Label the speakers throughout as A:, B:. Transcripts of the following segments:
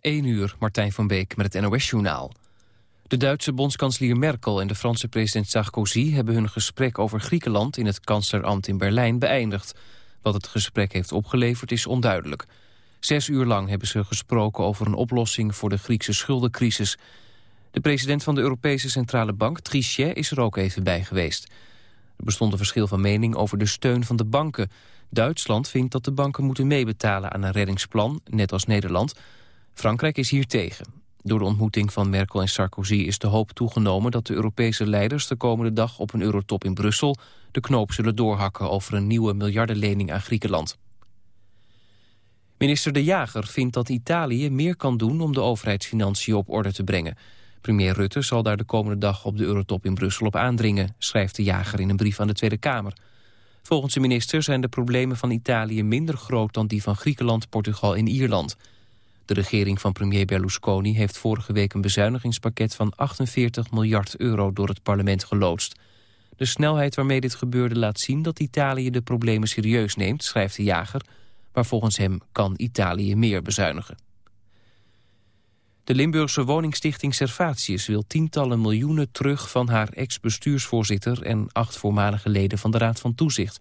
A: 1 uur, Martijn van Beek met het NOS-journaal. De Duitse bondskanselier Merkel en de Franse president Sarkozy... hebben hun gesprek over Griekenland in het kanslerambt in Berlijn beëindigd. Wat het gesprek heeft opgeleverd is onduidelijk. Zes uur lang hebben ze gesproken over een oplossing voor de Griekse schuldencrisis. De president van de Europese Centrale Bank, Trichet, is er ook even bij geweest. Er bestond een verschil van mening over de steun van de banken. Duitsland vindt dat de banken moeten meebetalen aan een reddingsplan, net als Nederland... Frankrijk is hier tegen. Door de ontmoeting van Merkel en Sarkozy is de hoop toegenomen dat de Europese leiders de komende dag op een eurotop in Brussel de knoop zullen doorhakken over een nieuwe miljardenlening aan Griekenland. Minister De Jager vindt dat Italië meer kan doen om de overheidsfinanciën op orde te brengen. Premier Rutte zal daar de komende dag op de eurotop in Brussel op aandringen, schrijft De Jager in een brief aan de Tweede Kamer. Volgens de minister zijn de problemen van Italië minder groot dan die van Griekenland, Portugal en Ierland. De regering van premier Berlusconi heeft vorige week een bezuinigingspakket van 48 miljard euro door het parlement geloodst. De snelheid waarmee dit gebeurde laat zien dat Italië de problemen serieus neemt, schrijft de jager, maar volgens hem kan Italië meer bezuinigen. De Limburgse woningstichting Servatius wil tientallen miljoenen terug van haar ex-bestuursvoorzitter en acht voormalige leden van de Raad van Toezicht.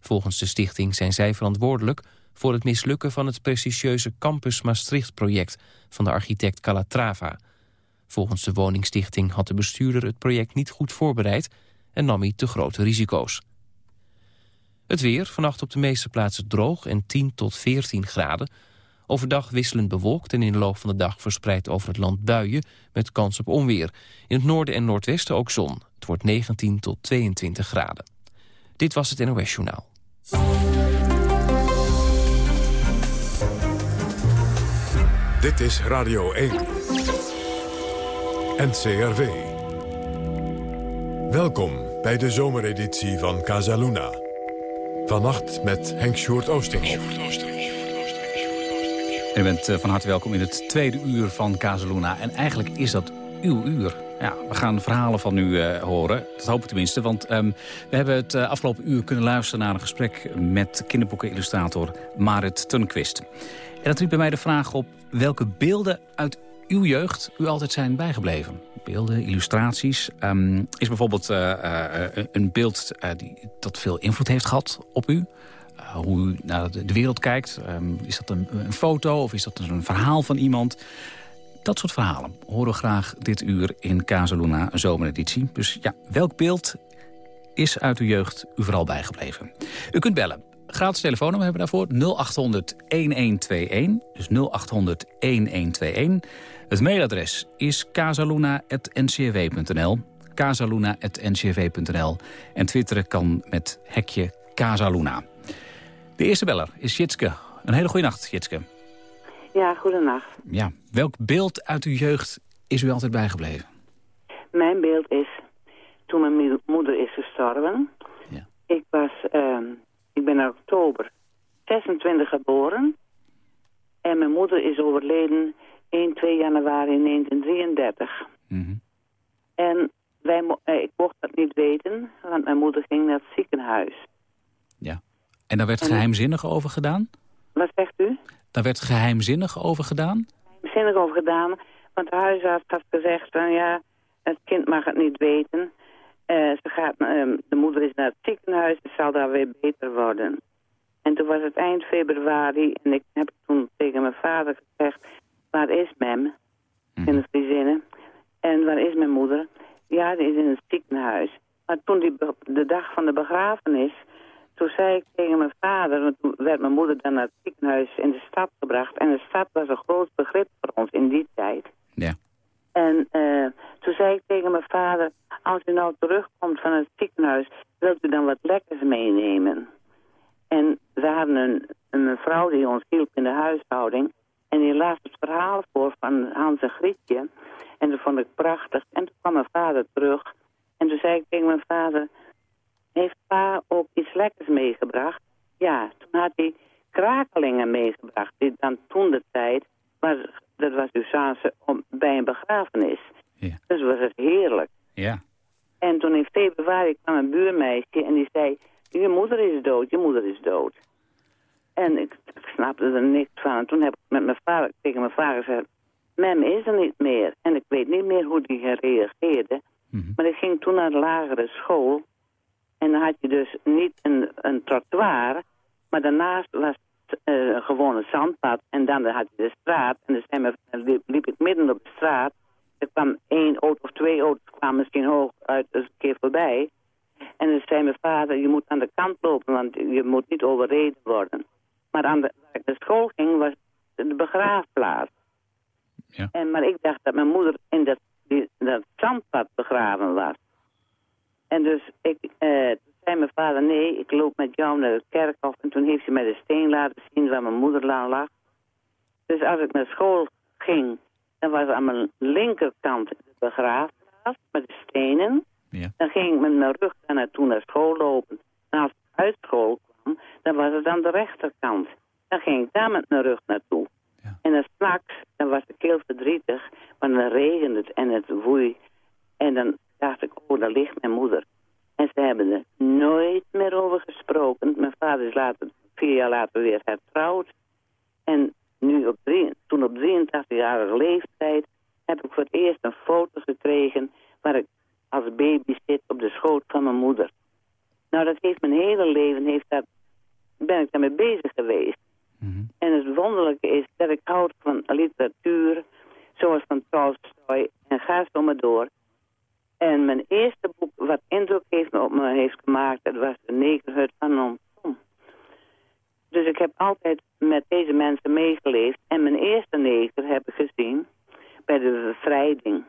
A: Volgens de stichting zijn zij verantwoordelijk voor het mislukken van het prestigieuze Campus Maastricht-project van de architect Calatrava. Volgens de woningstichting had de bestuurder het project niet goed voorbereid en nam hij te grote risico's. Het weer, vannacht op de meeste plaatsen droog en 10 tot 14 graden. Overdag wisselend bewolkt en in de loop van de dag verspreid over het land buien met kans op onweer. In het noorden en noordwesten ook zon. Het wordt 19 tot 22 graden. Dit was het NOS Journaal.
B: Dit is Radio 1. NCRV. Welkom bij de zomereditie van Casaluna. Vannacht met Henk Sjoerd Oosterhoff.
C: U bent eh, van harte welkom in het tweede uur van Casaluna. En eigenlijk is dat uw uur. Ja, we gaan verhalen van u uh, horen. Dat hoop ik tenminste. Want um, we hebben het uh, afgelopen uur kunnen luisteren naar een gesprek... met kinderboekenillustrator Marit Tunquist. En dat bij mij de vraag op welke beelden uit uw jeugd u altijd zijn bijgebleven. Beelden, illustraties. Um, is bijvoorbeeld uh, uh, een beeld uh, die, dat veel invloed heeft gehad op u? hoe u naar de, wereld kijkt. Um, is dat een, een, foto of is dat een verhaal van iemand? Dat soort verhalen horen we graag dit uur in Casaluna zomereditie. Dus ja, welk beeld is uit uw jeugd u vooral bijgebleven? U kunt bellen gratis telefoonnummer hebben we daarvoor. 0800-1121. Dus 0800-1121. Het mailadres is casaluna.ncw.nl. casaluna.ncw.nl. En twitteren kan met hekje Casaluna. De eerste beller is Jitske. Een hele goede nacht, Jitske.
D: Ja, goedenacht.
C: Ja, welk beeld uit uw jeugd is u altijd bijgebleven?
D: Mijn beeld is toen mijn moeder is gestorven. Ja. Ik was ehm, ik ben in oktober 26 geboren. En mijn moeder is overleden 1, 2 januari 1933. Mm En wij, eh, ik mocht dat niet weten, want mijn moeder ging naar het ziekenhuis.
C: Ja. En daar werd geheimzinnig over gedaan?
D: Wat zegt u?
C: Daar werd geheimzinnig over gedaan?
D: Geheimzinnig over gedaan, want de huisarts had gezegd van ja, het kind mag het niet weten. Uh, ze gaat, uh, de moeder is naar het ziekenhuis, het zal daar weer beter worden. En toen was het eind februari en ik heb toen tegen mijn vader gezegd... waar is Mem? Mhm. In de Friezinnen. En waar is mijn moeder? Ja, die is in het ziekenhuis. Maar toen die, de dag van de begrafenis... toen zei ik tegen mijn vader... want toen werd mijn moeder dan naar het ziekenhuis in de stad gebracht... en de stad was een groot begrip voor ons in die tijd.
C: Ja.
D: En uh, toen zei ik tegen mijn vader, als u nou terugkomt van het ziekenhuis, wilt u dan wat lekkers meenemen? En we hadden een, een mevrouw die ons hielp in de huishouding. En die las het verhaal voor van Hans en Grietje. En dat vond ik prachtig. En toen kwam mijn vader terug. En toen zei ik tegen mijn vader, heeft pa ook iets lekkers meegebracht? Ja, toen had hij krakelingen meegebracht. Die dan toen de tijd was dat was dus om, bij een begrafenis. Ja. Dus was het heerlijk.
C: Ja.
D: En toen in februari kwam een buurmeisje en die zei... Je moeder is dood, je moeder is dood. En ik, ik snapte er niks van. En toen heb ik met mijn vader, tegen mijn vader gezegd... Mem is er niet meer. En ik weet niet meer hoe die reageerde.
C: Mhm.
D: Maar ik ging toen naar de lagere school. En dan had je dus niet een, een trottoir. Maar daarnaast was eh, een zandpad. En dan had je de straat. En dus liep, liep ik midden op de straat. Er kwam één auto of twee auto's kwamen misschien hoog uit dus een keer voorbij. En dan zei mijn vader, je moet aan de kant lopen, want je moet niet overreden worden. Maar aan de, waar ik naar school ging, was de begraafplaats.
C: Ja.
D: En, maar ik dacht dat mijn moeder in dat, die, dat zandpad begraven was. En dus ik, eh, zei mijn vader, nee, ik loop met jou naar het kerkhof. En toen heeft hij mij de steen laten zien waar mijn moeder lag. Dus als ik naar school ging, dan was aan mijn linkerkant de begraafplaats met de stenen.
C: Ja.
D: Dan ging ik met mijn rug daar naartoe naar school lopen. En als ik uit school kwam, dan was het aan de rechterkant. Dan ging ik daar met mijn rug naartoe.
C: Ja.
D: En dan s'nachts, dan was ik heel verdrietig, want dan regende het en het woei. En dan dacht ik, oh, daar ligt mijn moeder. En ze hebben er nooit meer over gesproken. Mijn vader is later, vier jaar later weer hertrouwd. En nu op drie, toen op 83-jarige leeftijd heb ik voor het eerst een foto gekregen waar ik als baby zit op de schoot van mijn moeder. Nou, dat heeft mijn hele leven, heeft dat, ben ik daarmee bezig geweest.
C: Mhm.
D: En het wonderlijke is dat ik houd van literatuur, zoals van Tolstoy, en ga zo maar door. En mijn eerste boek wat indruk heeft op me heeft gemaakt, dat was De Negerhut van Tom. Dus ik heb altijd met deze mensen meegeleefd. En mijn eerste neger heb ik gezien bij de bevrijding.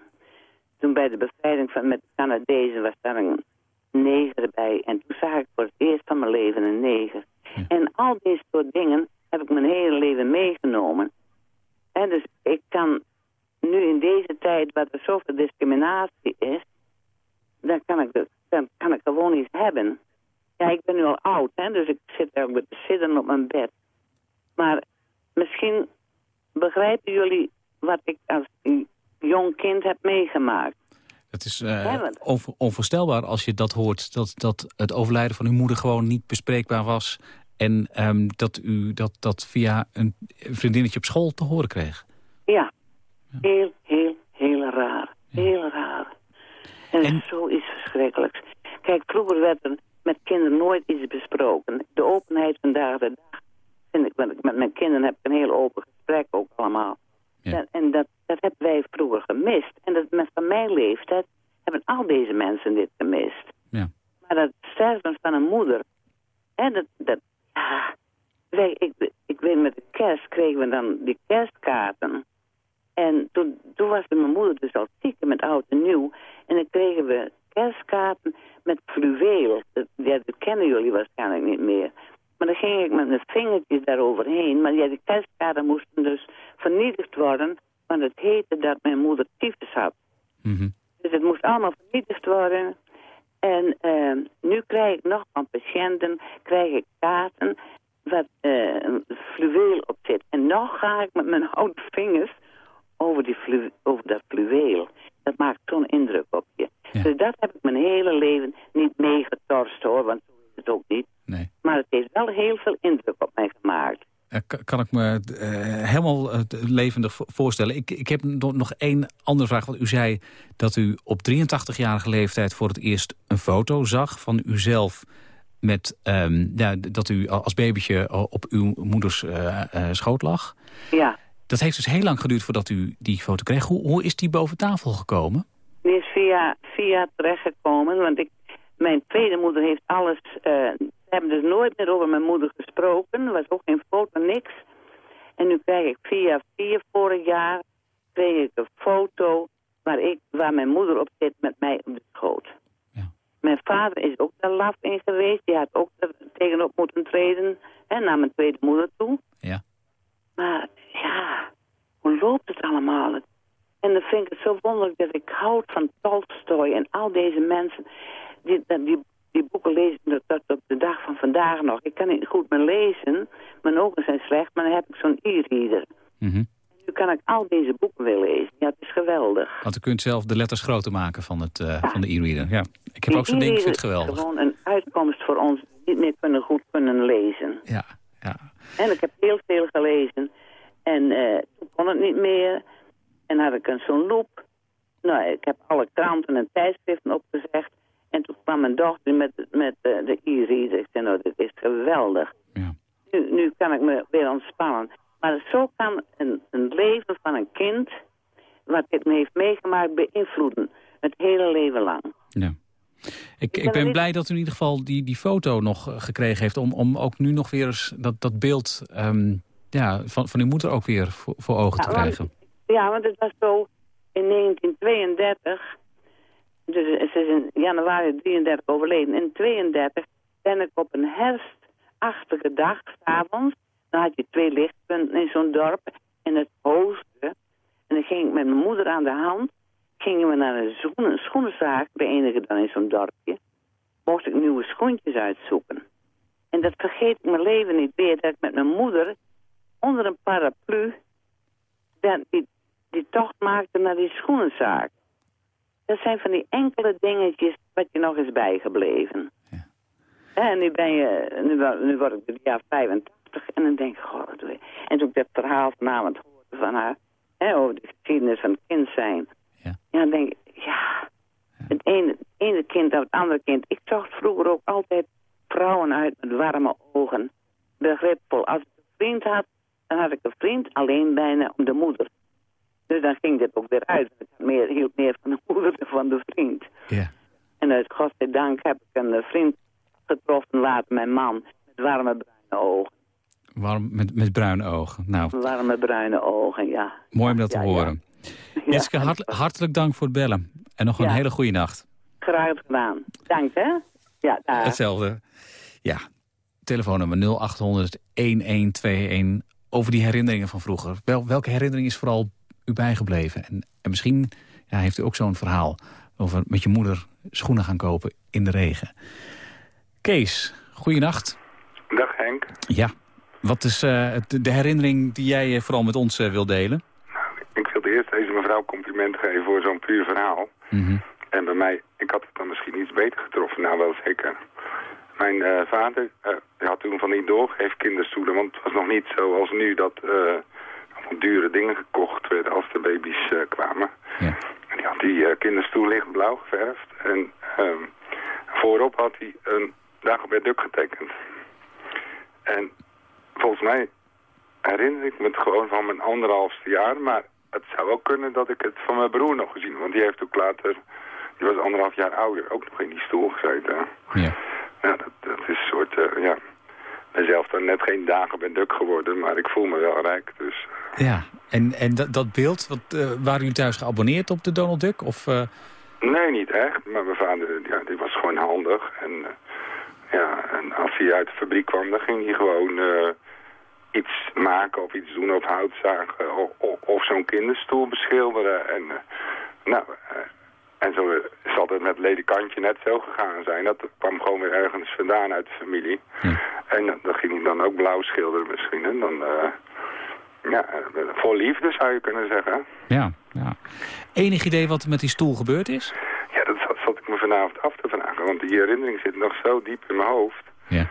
D: Toen bij de bevrijding van, met de Canadezen was daar een neger bij. En toen zag ik voor het eerst van mijn leven een neger. En al deze soort dingen heb ik mijn hele leven meegenomen. En dus ik kan nu in deze tijd, waar er zoveel discriminatie is, dan kan ik, de, dan kan ik gewoon iets hebben. Ja, ik ben nu al oud, hè, dus ik zit daar ook te zitten op mijn bed. Maar misschien begrijpen jullie wat ik als jong kind heb meegemaakt.
C: Het is onvo- onvoorstelbaar als je dat hoort, dat, dat het overlijden van uw moeder gewoon niet bespreekbaar was. En ehm, dat u dat, dat via een vriendinnetje op school te horen kreeg.
D: Ja, heel, heel, heel raar. Heel raar. En,
C: En-
D: zoiets verschrikkelijks. Kijk, vroeger werd er met kinderen nooit iets besproken. De openheid vandaag de dag vind ik, want ik met mijn kinderen heb ik een heel open gesprek ook allemaal.
C: Ja.
D: En, en dat, dat hebben wij vroeger gemist. En dat met van mijn leeftijd hebben al deze mensen dit gemist.
C: Ja.
D: Maar dat sterven van een moeder, hè, dat, dat, wij, ik, ik weet met de kerst kregen we dan die kerstkaarten. En toen, toen was mijn moeder dus al ziek met oud en nieuw. En dan kregen we kerstkaarten met fluweel. Dat, ja, dat kennen jullie waarschijnlijk niet meer. Maar dan ging ik met mijn vingertjes daaroverheen. Maar ja, die kerstkaarten moesten dus vernietigd worden. Want het heette dat mijn moeder tyfus had.
C: Mhm.
D: Dus het moest allemaal vernietigd worden. En eh, nu krijg ik nog van patiënten krijg ik kaarten wat eh, een fluweel op zit. En nog ga ik met mijn oude vingers over, die flu over dat fluweel. Dat maakt zo'n indruk op je.
C: Ja.
D: Dus dat heb ik mijn hele leven niet meegetorst hoor, want zo is het ook niet.
C: Nee.
D: Maar het heeft wel heel veel indruk op mij gemaakt.
C: Eh, ka- kan ik me eh, helemaal eh, levendig vo- voorstellen. Ik, ik heb nog nog één andere vraag. Want u zei dat u op 83-jarige leeftijd voor het eerst een foto zag van uzelf... Met, ehm, ja, dat u als babytje op uw moeders schoot lag.
D: Ja,
C: Dat heeft dus heel lang geduurd voordat u die foto kreeg. Hoe, hoe is die boven tafel gekomen?
D: Die is via, via terechtgekomen, want ik, mijn tweede moeder heeft alles... eh, we hebben dus nooit meer over mijn moeder gesproken. Er was ook geen foto, niks. En nu krijg ik via via vorig jaar kreeg ik een foto waar, ik, waar mijn moeder op zit met mij op de schoot.
C: Ja.
D: Mijn vader is ook daar laf in geweest. Die had ook er tegenop moeten treden hè, naar mijn tweede moeder toe.
C: Ja.
D: Maar ja, hoe loopt het allemaal? En dan vind ik het zo wonderlijk dat ik houd van Tolstoy en al deze mensen. Die, dat- die, die boeken ik tot- tot op de dag van vandaag nog. Ik kan niet goed meer lezen. Mijn ogen zijn slecht, maar dan heb ik zo'n e-reader.
C: Mhm.
D: Nu kan ik al deze boeken weer lezen. Ja, het is geweldig.
C: Want u kunt zelf de letters groter maken van, het, eh, van de e-reader. Ja. Ik heb
D: Die
C: ook zo'n ding, ik vind het
D: is
C: geweldig.
D: gewoon een uitkomst voor ons die niet meer kunnen, goed kunnen lezen.
C: Ja, ja.
D: En ik heb heel veel gelezen. En uh, toen kon het niet meer. En had ik een zo'n loop. Nou, ik heb alle kranten en tijdschriften opgezegd. En toen kwam mijn dochter met, met uh, de e-reader. Ik zei, nou, dit is geweldig. Ja. Nu, nu kan ik me weer ontspannen. Maar zo kan een, een leven van een kind, wat dit me heeft meegemaakt, beïnvloeden. Het hele leven lang.
C: Ja. Ik, ik ben blij dat u in ieder geval die, die foto nog eh, gekregen heeft... om, om ook nu nog weer eens dat, dat beeld um, ja, van, van uw moeder ook weer voor, voor ogen te krijgen.
D: ja, want het was zo in 1932... Dus ze is in januari 33 overleden. In 32 ben ik op een herfstachtige dag, s'avonds... dan had je twee lichtpunten in zo'n dorp, in het oosten... en dan ging ik met mijn moeder aan de hand gingen we naar een schoenen, schoenenzaak, bij enige dan in zo'n dorpje. Mocht ik nieuwe schoentjes uitzoeken. En dat vergeet ik mijn leven niet meer, dat ik met mijn moeder onder een paraplu die, die tocht maakte naar die schoenenzaak. Dat zijn van die enkele dingetjes wat je nog is bijgebleven. Ja. En nu ben je, nu, nu word ik de jaar 85 en dan denk ik, goh, wat doe je? En toen ik dat verhaal vanavond hoorde van haar, hè, over de geschiedenis van het kind zijn, ja, ja dan denk ik, ja, het ene, ene kind of het andere kind. Ik zocht vroeger ook altijd vrouwen uit met warme ogen. Begripvol. Als ik een vriend had, dan had ik een vriend alleen bijna om de moeder. Dus dan ging dit ook weer uit. Ik meer, hield meer van de moeder dan van de vriend. Ja. En uit godzijdank heb ik een eh, vriend getroffen later, mijn man, met warme bruine ogen.
C: Warm, met, met bruine ogen, nou.
D: Warme bruine ogen, ja.
C: Mooi om dat te horen. Jessica, hartelijk dank voor het bellen. En nog een hele goede nacht.
D: Graag gedaan. Dank, hè? Ja, daar.
C: Hetzelfde. Ja, telefoonnummer 0800-1121 over die herinneringen van vroeger. Wel, welke herinnering is vooral u bijgebleven? En, en misschien ja, heeft u ook zo'n verhaal over met je moeder schoenen gaan kopen in de regen. Kees, goeienacht.
E: Dag Henk.
C: Ja, wat is uh, de, herinnering die jij uh, vooral met ons uh, wil delen?
E: eerst deze mevrouw compliment geven voor zo'n puur verhaal. Mhm. En bij mij, ik had het dan misschien iets beter getroffen, nou wel zeker. Mijn uh, vader uh, had toen van die doorgegeven kinderstoelen, want het was nog niet zoals nu dat uh, dure dingen gekocht werden als de baby's kwamen. Ja. En die had die kinderstoel lichtblauw geverfd en ehm, voorop had hij een Dagobert Duck getekend. En volgens mij herinner ik me het gewoon van mijn anderhalfste jaar, maar het zou ook kunnen dat ik het van mijn broer nog gezien Want die heeft ook later, die was anderhalf jaar ouder, ook nog in die stoel gezeten. Ja. Ja, dat, dat is een soort, uh, ja, ik zelf dan net geen dagen ben duk geworden, maar ik voel me wel rijk. Dus.
C: Ja, en, en dat, dat beeld, wat, uh, waren jullie thuis geabonneerd op de Donald Duck? Of, uh...
E: Nee, niet echt, maar mijn vader, ja, die was gewoon handig. En, ja, en als hij uit de fabriek kwam, dan ging hij gewoon iets maken of iets doen op houtzagen of, of, of zo'n kinderstoel beschilderen. En, nou, en zo zal het met ledikantje net zo gegaan zijn. Dat kwam gewoon weer ergens vandaan uit de familie. En uh, dat ging hij dan ook blauw schilderen misschien. En dan, ja, voor liefde zou je kunnen zeggen.
C: Ja, ja. Enig idee wat er met die stoel gebeurd is?
E: Ja, dat zat, zat ik me vanavond af te vragen. Want die herinnering zit nog zo diep in mijn hoofd. Ja.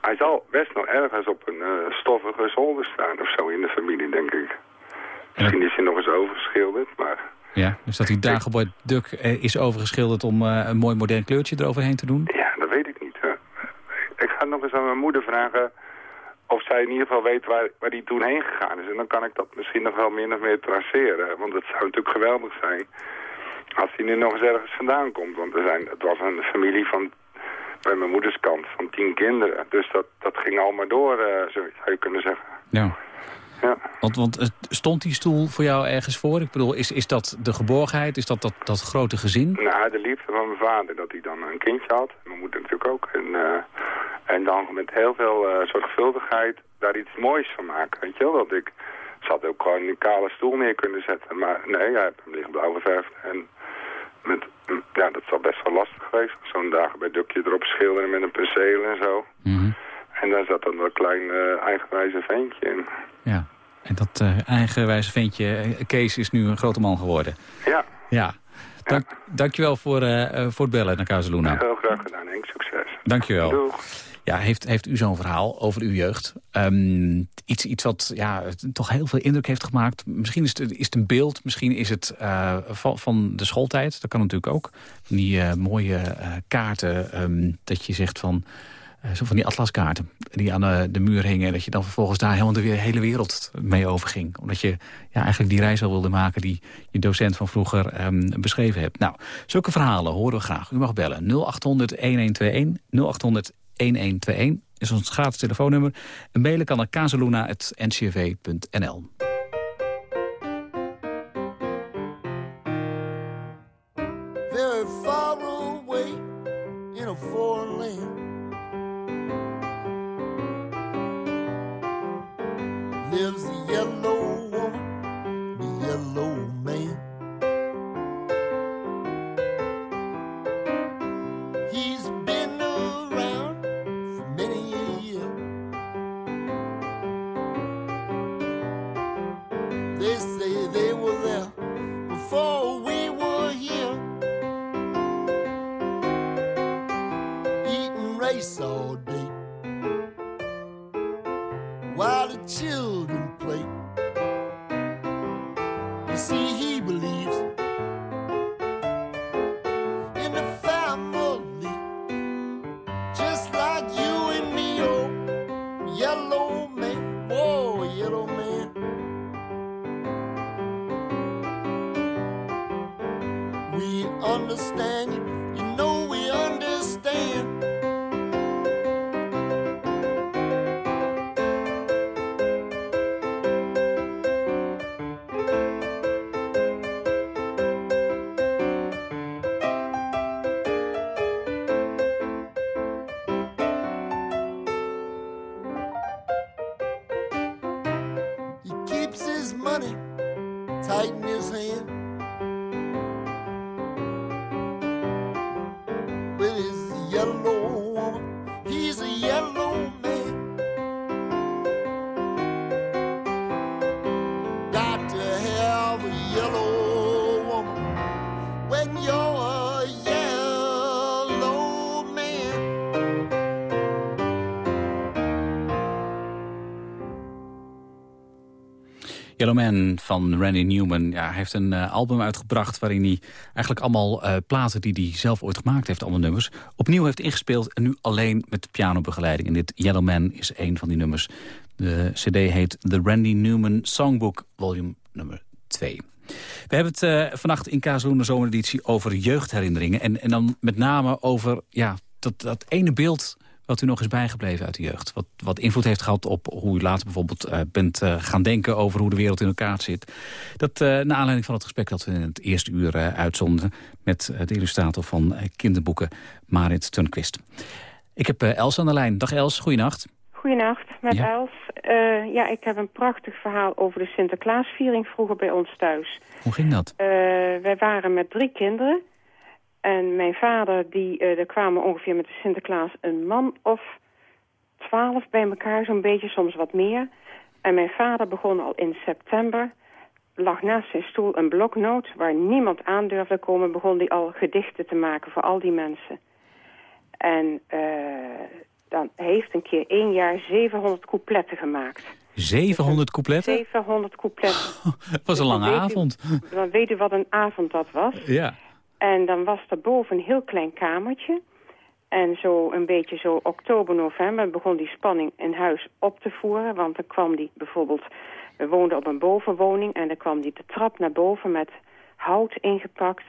E: Hij zal best nog ergens op een uh, stoffige zolder staan of zo in de familie, denk ik. Misschien is hij nog eens overgeschilderd, maar...
C: Ja, dus dat die Dagobert Duck eh, is overgeschilderd om uh, een mooi modern kleurtje eroverheen te doen?
E: Ja, dat weet ik niet. Ik ga nog eens aan mijn moeder vragen of zij in ieder geval weet waar, waar die toen heen gegaan is. En dan kan ik dat misschien nog wel min of meer traceren. Want het zou natuurlijk geweldig zijn als hij nu nog eens ergens vandaan komt. Want er zijn, het was een familie van bij mijn moeders kant van tien kinderen. Dus dat, dat ging allemaal door, uh, zou je kunnen zeggen.
C: Ja. Ja. Want, want stond die stoel voor jou ergens voor? Ik bedoel, is, is dat de geborgenheid? Is dat, dat dat grote gezin?
E: Nou, de liefde van mijn vader, dat hij dan een kindje had. Mijn moeder natuurlijk ook. En, uh, en dan met heel veel uh, zorgvuldigheid daar iets moois van maken. Weet je wel, dat ik... zat ook gewoon een kale stoel neer kunnen zetten. Maar nee, hij heeft hem lichtblauw geverfd. En met, ja, dat is al best wel lastig geweest. Zo'n dagen bij Dukje erop schilderen met een penseel en zo. Mhm. En daar zat dan een klein uh, eigenwijze ventje in.
C: Ja, en dat uh, eigenwijze ventje, uh, Kees, is nu een grote man geworden.
E: Ja.
C: Ja. Dank, ja. Dankjewel voor, voor het bellen naar Kazeluna.
E: Heel graag gedaan, Henk. Succes.
C: Dankjewel.
E: Doeg.
C: Ja, heeft, heeft u zo'n verhaal over uw jeugd? Um, iets, iets wat ja, toch heel veel indruk heeft gemaakt. Misschien is het, is het een beeld, misschien is het uh, van, van de schooltijd. Dat kan natuurlijk ook. Die uh, mooie uh, kaarten, um, dat je zegt van... Uh, zo van die atlaskaarten die aan de, de, muur hingen. En dat je dan vervolgens daar helemaal de hele wereld mee overging. Omdat je ja, eigenlijk die reis al wilde maken die je docent van vroeger um, beschreven hebt. Nou, zulke verhalen horen we graag. U mag bellen 0800 1121 0800 1121 is ons gratis telefoonnummer. En mailen kan naar kazeluna.ncv.nl. Yellow Man van Randy Newman ja, heeft een uh, album uitgebracht... waarin hij eigenlijk allemaal uh, platen die hij zelf ooit gemaakt heeft... allemaal nummers, opnieuw heeft ingespeeld... en nu alleen met pianobegeleiding. En dit Yellow Man is een van die nummers. De cd heet The Randy Newman Songbook, volume nummer 2. We hebben het uh, vannacht in de zomereditie over jeugdherinneringen. En, en dan met name over ja, dat, dat ene beeld wat u nog is bijgebleven uit de jeugd? Wat, wat invloed heeft gehad op hoe u later bijvoorbeeld uh, bent uh, gaan denken... over hoe de wereld in elkaar zit. Dat uh, naar aanleiding van het gesprek dat we in het eerste uur uitzonden... met de illustrator van kinderboeken Marit Tunquist. Ik heb Els aan de lijn. Dag Els, goeienacht.
F: Goedenacht, met ja. Els. ja, ik heb een prachtig verhaal over de Sinterklaasviering vroeger bij ons thuis.
C: Hoe ging dat?
F: wij waren met drie kinderen... En mijn vader, die, er kwamen ongeveer met de Sinterklaas een man of twaalf bij elkaar, zo'n beetje, soms wat meer. En mijn vader begon al in september, lag naast zijn stoel een bloknoot waar niemand aan durfde komen, begon hij al gedichten te maken voor al die mensen. En uh, dan heeft een keer één jaar 700 coupletten gemaakt.
C: 700 coupletten?
F: 700 coupletten.
C: dat was een lange avond.
F: dan weet u wat een avond dat was.
C: Ja.
F: En dan was er boven een heel klein kamertje. En zo een beetje zo oktober, november begon die spanning in huis op te voeren. Want dan kwam die bijvoorbeeld... We woonden op een bovenwoning en dan kwam die de trap naar boven met hout ingepakt.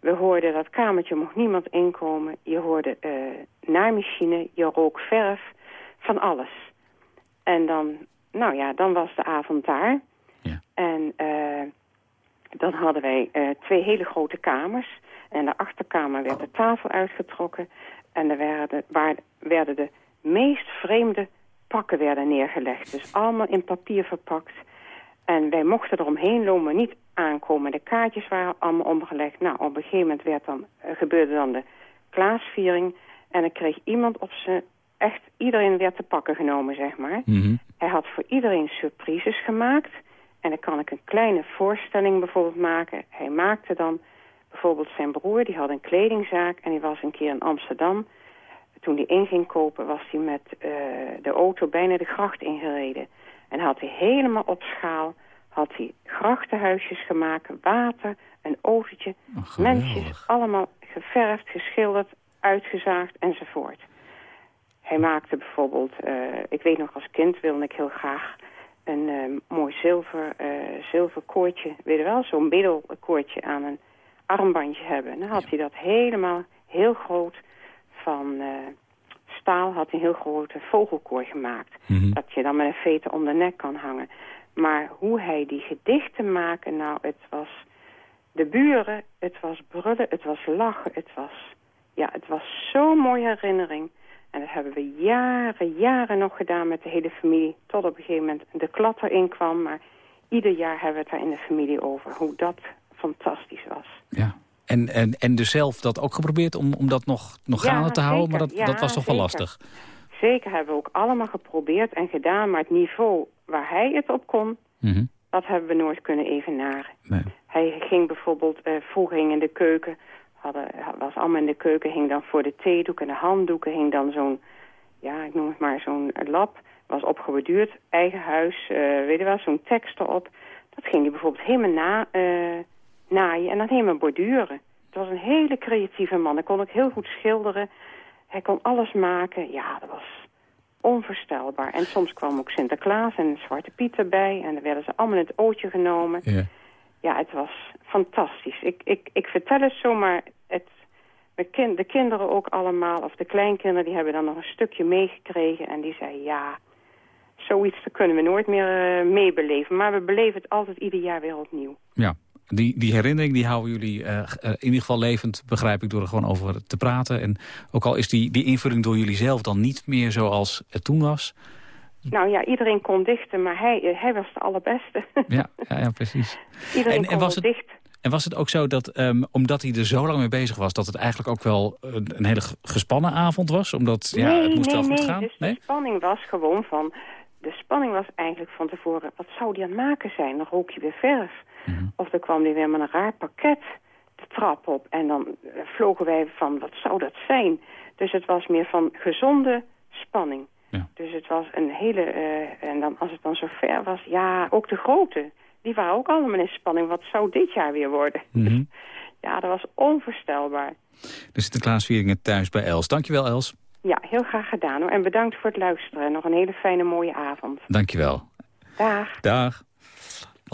F: We hoorden dat kamertje mocht niemand inkomen. Je hoorde uh, naaimachine, je rook verf, van alles. En dan, nou ja, dan was de avond daar.
C: Ja.
F: En uh, dan hadden wij uh, twee hele grote kamers. En de achterkamer werd de tafel uitgetrokken. En er werden, waar, werden de meest vreemde pakken werden neergelegd. Dus allemaal in papier verpakt. En wij mochten er omheen lopen, maar niet aankomen. De kaartjes waren allemaal omgelegd. Nou, op een gegeven moment werd dan, uh, gebeurde dan de Klaasviering. En dan kreeg iemand op zijn... Echt, iedereen werd te pakken genomen, zeg maar.
C: Mm
F: Hij had voor iedereen surprises gemaakt. En dan kan ik een kleine voorstelling bijvoorbeeld maken. Hij maakte dan bijvoorbeeld zijn broer, die had een kledingzaak en die was een keer in Amsterdam. toen hij in ging kopen was hij met uh, de auto bijna de gracht ingereden. En had hij helemaal op schaal had hij grachtenhuisjes gemaakt, water, een autootje, oh, mensjes, allemaal geverfd, geschilderd, uitgezaagd enzovoort. Hij maakte bijvoorbeeld, uh, ik weet nog als kind wilde ik heel graag een uh, mooi zilver, uh, zilver koordje, weet je wel, zo'n middelkoordje aan een armbandje hebben. En dan had hij dat helemaal heel groot van staal, had hij een heel grote vogelkoor gemaakt. Mhm. Dat je dan met een veter om de nek kan hangen. Maar hoe hij die gedichten maakte, nou, het was de buren, het was brullen, het was lachen, het was, ja, het was zo'n mooie herinnering. En dat hebben we jaren, jaren nog gedaan met de hele familie. Tot op een gegeven moment de klat erin kwam. Maar ieder jaar hebben we het daar in de familie over. Hoe dat fantastisch was.
C: Ja. En, en, en dus zelf dat ook geprobeerd om, om dat nog, nog gaande te houden? Maar dat, dat was toch wel lastig?
F: Zeker hebben we ook allemaal geprobeerd en gedaan. Maar het niveau waar hij het op kon, mhm. dat hebben we nooit kunnen evenaren. Nee. Hij ging bijvoorbeeld, uh, vroeger ging in de keuken, hadden, was allemaal in de keuken, hing dan voor de theedoek en de handdoeken, hing dan zo'n, ja, ik noem het maar zo'n lab, was opgeborduurd, eigen huis, uh, weet je wel, zo'n tekst erop. Dat ging hij bijvoorbeeld helemaal na, uh, naaien en dan helemaal borduren. Het was een hele creatieve man. Hij kon ook heel goed schilderen. Hij kon alles maken. Ja, dat was onvoorstelbaar. En soms kwam ook Sinterklaas en Zwarte Piet erbij. En dan werden ze allemaal in het ootje genomen. Ja, ja het was fantastisch. Ik, ik, ik vertel het zomaar. Het, kind, de kinderen ook allemaal, of de kleinkinderen, die hebben dan nog een stukje meegekregen. En die zeiden, ja, zoiets kunnen we nooit meer uh, meebeleven. Maar we beleven het altijd ieder jaar weer opnieuw.
C: Ja, die, die herinnering die houden jullie uh, in ieder geval levend, begrijp ik, door er gewoon over te praten. En ook al is die, die invulling door jullie zelf dan niet meer zoals het toen was.
F: Nou ja, iedereen kon dichten, maar hij, eh, hij was de allerbeste.
C: Ja, ja, ja precies.
F: Iedereen en, kon en was het, dicht.
C: En was het ook zo dat, um, omdat hij er zo lang mee bezig was... dat het eigenlijk ook wel een, een hele gespannen avond was? Omdat ja, het moest
F: nee,
C: wel goed
F: nee,
C: gaan?
F: Dus nee, de spanning was gewoon van... De spanning was eigenlijk van tevoren... wat zou die aan het maken zijn? Dan rook je weer verf. Mhm. Of er kwam die weer met een raar pakket de trap op. En dan eh, vlogen wij van, wat zou dat zijn? Dus het was meer van gezonde spanning. Ja. Dus het was een hele... Uh, en dan, als het dan zo ver was, ja, ook de grote. Die waren ook allemaal in spanning. Wat zou dit jaar weer worden? Mhm. ja, dat was onvoorstelbaar.
C: De Sinterklaasvieringen thuis bij Els. Dankjewel, Els.
F: Ja, heel graag gedaan. Hoor. En bedankt voor het luisteren. Nog een hele fijne, mooie avond.
C: Dankjewel.
F: Dag.
C: Dag.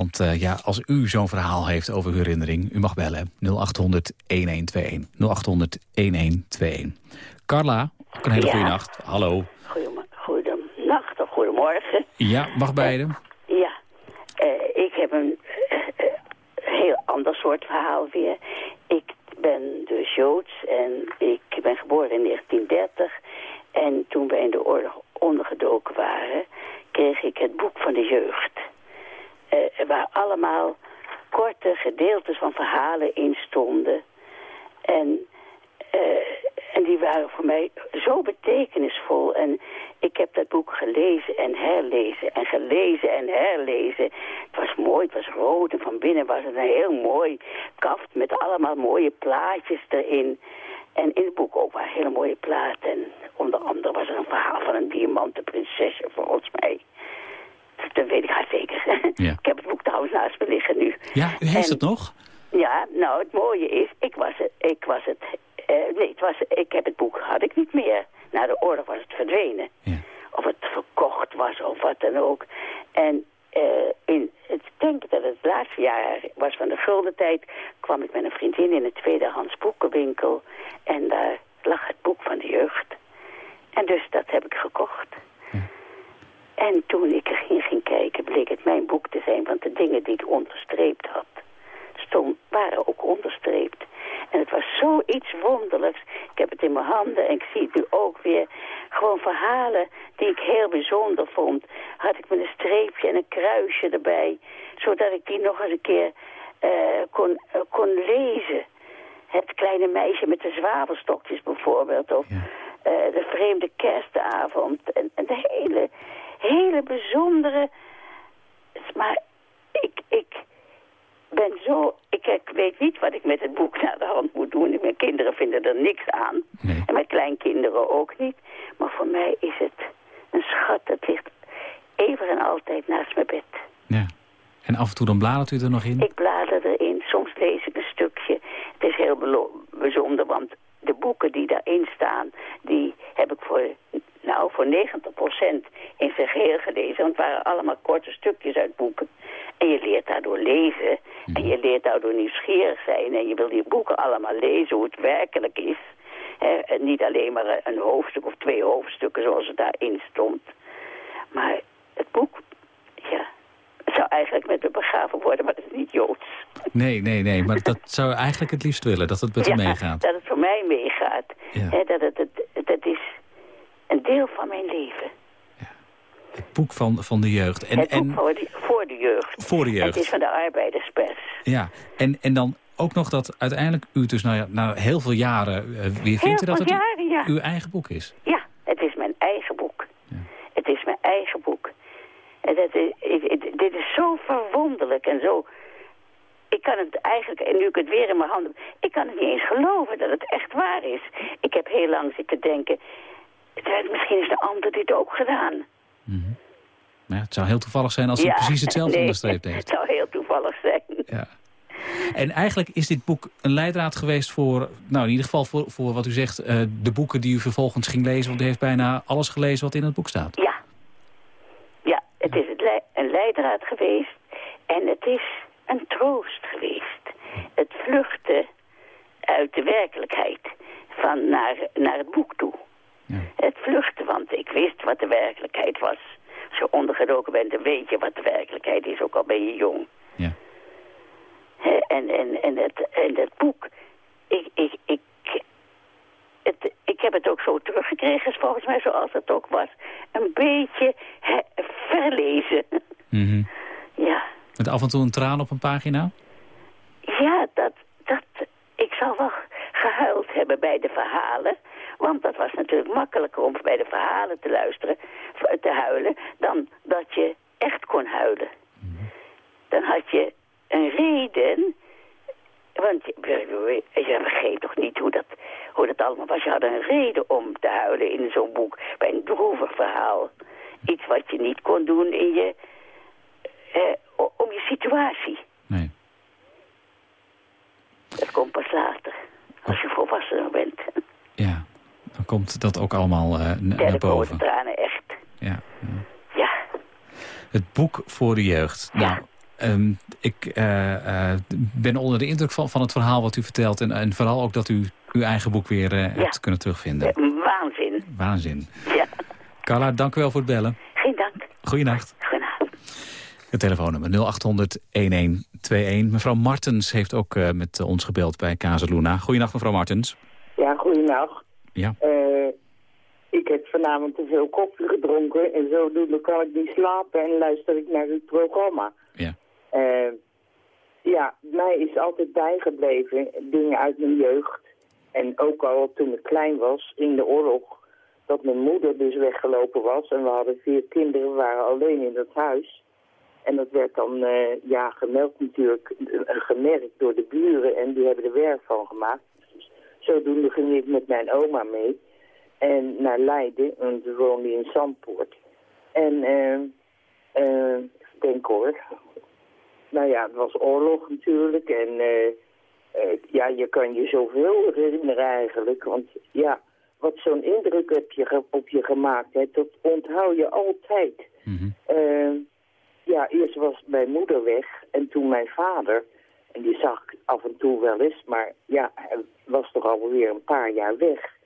C: Want uh, ja, als u zo'n verhaal heeft over uw herinnering... u mag bellen 0800 1121. 0800 1121. Carla, ook een hele ja. goede nacht. Hallo.
G: Goedenacht of goedemorgen.
C: Ja, mag beide.
G: Ja, uh, ik heb een heel ander soort verhaal weer. Ik ben dus Joods en ik ben geboren in 1930. En toen wij in de oorlog ondergedoken waren... kreeg ik het boek van de jeugd uh, waar allemaal korte gedeeltes van verhalen in stonden. En, uh, en die waren voor mij zo betekenisvol. En ik heb dat boek gelezen en herlezen en gelezen en herlezen. Het was mooi, het was rood en van binnen was het een heel mooi kaft met allemaal mooie plaatjes erin. En in het boek ook waren hele mooie platen. En onder andere was er een verhaal van een diamanten prinsesje, volgens mij. Dat weet ik haar zeker. Ja. ik heb het boek trouwens naast me liggen nu.
C: Ja, u heeft het nog?
G: Ja, nou het mooie is, ik was het, ik was het, uh, nee, het was, ik heb het boek, had ik niet meer. Na de oorlog was het verdwenen. Ja. Of het verkocht was of wat dan ook. En uh, in, ik denk dat het laatste jaar was van de gulden tijd, kwam ik met een vriendin in een tweedehands boekenwinkel. En daar lag het boek van de jeugd. En dus dat heb ik gekocht. En toen ik erin ging kijken, bleek het mijn boek te zijn, want de dingen die ik onderstreept had, stond, waren ook onderstreept. En het was zoiets wonderlijks. Ik heb het in mijn handen en ik zie het nu ook weer. Gewoon verhalen die ik heel bijzonder vond. Had ik met een streepje en een kruisje erbij. Zodat ik die nog eens een keer uh, kon, uh, kon lezen. Het kleine meisje met de zwavelstokjes bijvoorbeeld. Of ja. uh, de vreemde kerstavond. En, en de hele hele bijzondere... Maar ik, ik ben zo... Ik ik weet niet wat ik met het boek naar de hand moet doen. Mijn kinderen vinden er niks aan. En mijn kleinkinderen ook niet. Maar voor mij is het een schat. Dat ligt even en altijd naast mijn bed.
C: Ja. En af en toe dan bladert u er nog in?
G: Ik blader erin. Soms lees ik een stukje. Het is heel bijzonder, want de boeken die daarin staan... die heb ik voor, nou, voor 90% in zijn geheel gelezen. Want het waren allemaal korte stukjes uit boeken. En je leert daardoor lezen. En je leert daardoor nieuwsgierig zijn. En je wil die boeken allemaal lezen hoe het werkelijk is. en niet alleen maar een hoofdstuk of twee hoofdstukken zoals het daarin stond. Maar het boek, ja, zou eigenlijk met me begraven worden, maar dat is niet Joods.
C: Nee, nee, nee, maar dat zou eigenlijk het liefst willen, dat het met ja, meegaat.
G: dat het voor mij meegaat. Ja. dat, het, het, dat is een deel van mijn leven. Ja.
C: Het boek van, van de jeugd.
G: En, het boek en... Voor, de, voor de jeugd.
C: Voor de jeugd.
G: het is van de arbeiderspers.
C: Ja, en, en dan ook nog dat uiteindelijk u dus na, na heel veel jaren uh, weer vindt dat het jaren, ja. uw eigen boek is.
G: Ja, het is mijn eigen boek. Ja. Het is mijn eigen boek. En dat is, dit is zo verwonderlijk en zo... Ik kan het eigenlijk, en nu ik het weer in mijn handen... Ik kan het niet eens geloven dat het echt waar is. Ik heb heel lang zitten denken... Misschien is de ander dit ook gedaan.
C: Mm ja, het zou heel toevallig zijn als hij precies hetzelfde nee, onderstreept heeft.
G: het zou heel toevallig zijn.
C: Ja. En eigenlijk is dit boek een leidraad geweest voor, nou in ieder geval voor, voor wat u zegt, uh, de boeken die u vervolgens ging lezen. Want u heeft bijna alles gelezen wat in het boek staat.
G: Ja, het is een leidraad geweest en het is een troost geweest. Het vluchten uit de werkelijkheid van naar, naar het boek toe. Ja. Het vluchten, want ik wist wat de werkelijkheid was. Als je ondergedoken bent, dan weet je wat de werkelijkheid is, ook al ben je jong.
C: Ja.
G: En, en, en, het, en het boek, ik, ik, ik het, ik heb het ook zo teruggekregen, volgens mij zoals het ook was. Een beetje verlezen.
C: Mm
G: Ja.
C: Met af en toe een traan op een pagina?
G: Ja, dat, dat, ik zal wel gehuild hebben bij de verhalen. Want dat was natuurlijk makkelijker om bij de verhalen te luisteren, te huilen, dan dat je echt kon huilen. Dan had je een reden want je, je vergeet toch niet hoe dat, hoe dat allemaal was. Je had een reden om te huilen in zo'n boek. Bij een droevig verhaal. Iets wat je niet kon doen in je, eh, om je situatie.
C: Nee.
G: Dat komt pas later. Als je volwassen bent.
C: Ja, dan komt dat ook allemaal uh, naar boven.
G: tranen, echt.
C: Ja,
G: ja. ja.
C: Het boek voor de jeugd. Ja. Nou, Um, ik uh, ben onder de indruk van, van het verhaal wat u vertelt... en, en vooral ook dat u uw eigen boek weer uh, hebt kunnen terugvinden.
G: waanzin.
C: Waanzin.
G: Ja.
C: Carla, dank u wel voor het bellen.
G: Geen dank.
C: Goeienacht. Het telefoonnummer 0800-1121. Mevrouw Martens heeft ook uh, met ons gebeld bij Kazeluna. Goedenacht, mevrouw Martens.
H: Ja, goedenacht.
C: Ja.
H: ik heb vanavond te veel koffie gedronken en zodoende kan ik niet slapen en luister ik naar uw programma.
C: Ja.
H: Uh, ja, mij is altijd bijgebleven dingen uit mijn jeugd. En ook al toen ik klein was, in de oorlog, dat mijn moeder dus weggelopen was. En we hadden vier kinderen, we waren alleen in dat huis. En dat werd dan uh, ja, gemeld natuurlijk, uh, gemerkt door de buren. En die hebben er werk van gemaakt. Zodoende ging ik met mijn oma mee. En naar Leiden, want we woonden in Zandpoort. En uh, denk hoor, nou ja, het was oorlog natuurlijk. En uh, ja, je kan je zoveel herinneren eigenlijk. Want ja, wat zo'n indruk heb je op je gemaakt hebt, dat onthoud je altijd.
C: Mm
H: ja, eerst was mijn moeder weg en toen mijn vader. En die zag ik af en toe wel eens, maar ja, hij was toch alweer een paar jaar weg.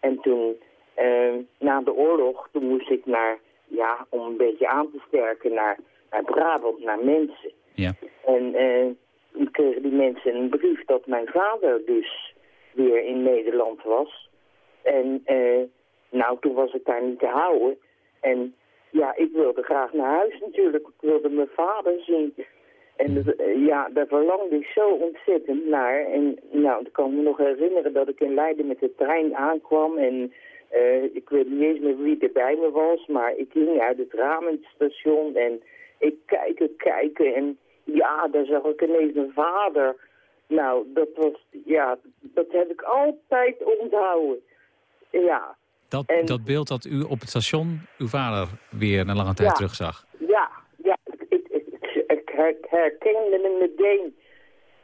H: En toen, uh, na de oorlog, toen moest ik naar, ja, om een beetje aan te sterken, naar, naar Brabant, naar mensen.
C: Ja.
H: En uh, toen kregen die mensen een brief dat mijn vader dus weer in Nederland was. En uh, nou, toen was ik daar niet te houden. En ja, ik wilde graag naar huis natuurlijk. Ik wilde mijn vader zien. En uh, ja, daar verlangde ik zo ontzettend naar. En nou, ik kan me nog herinneren dat ik in Leiden met de trein aankwam. En uh, ik weet niet eens meer wie er bij me was. Maar ik ging uit het raam in het station. En ik kijken, kijken. En ja, daar zag ik ineens mijn vader Nou, dat was, ja, dat heb ik altijd onthouden. Ja.
C: Dat, dat beeld dat u op het station uw vader weer een lange tijd terugzag.
H: Ja, ik, herkende hem meteen.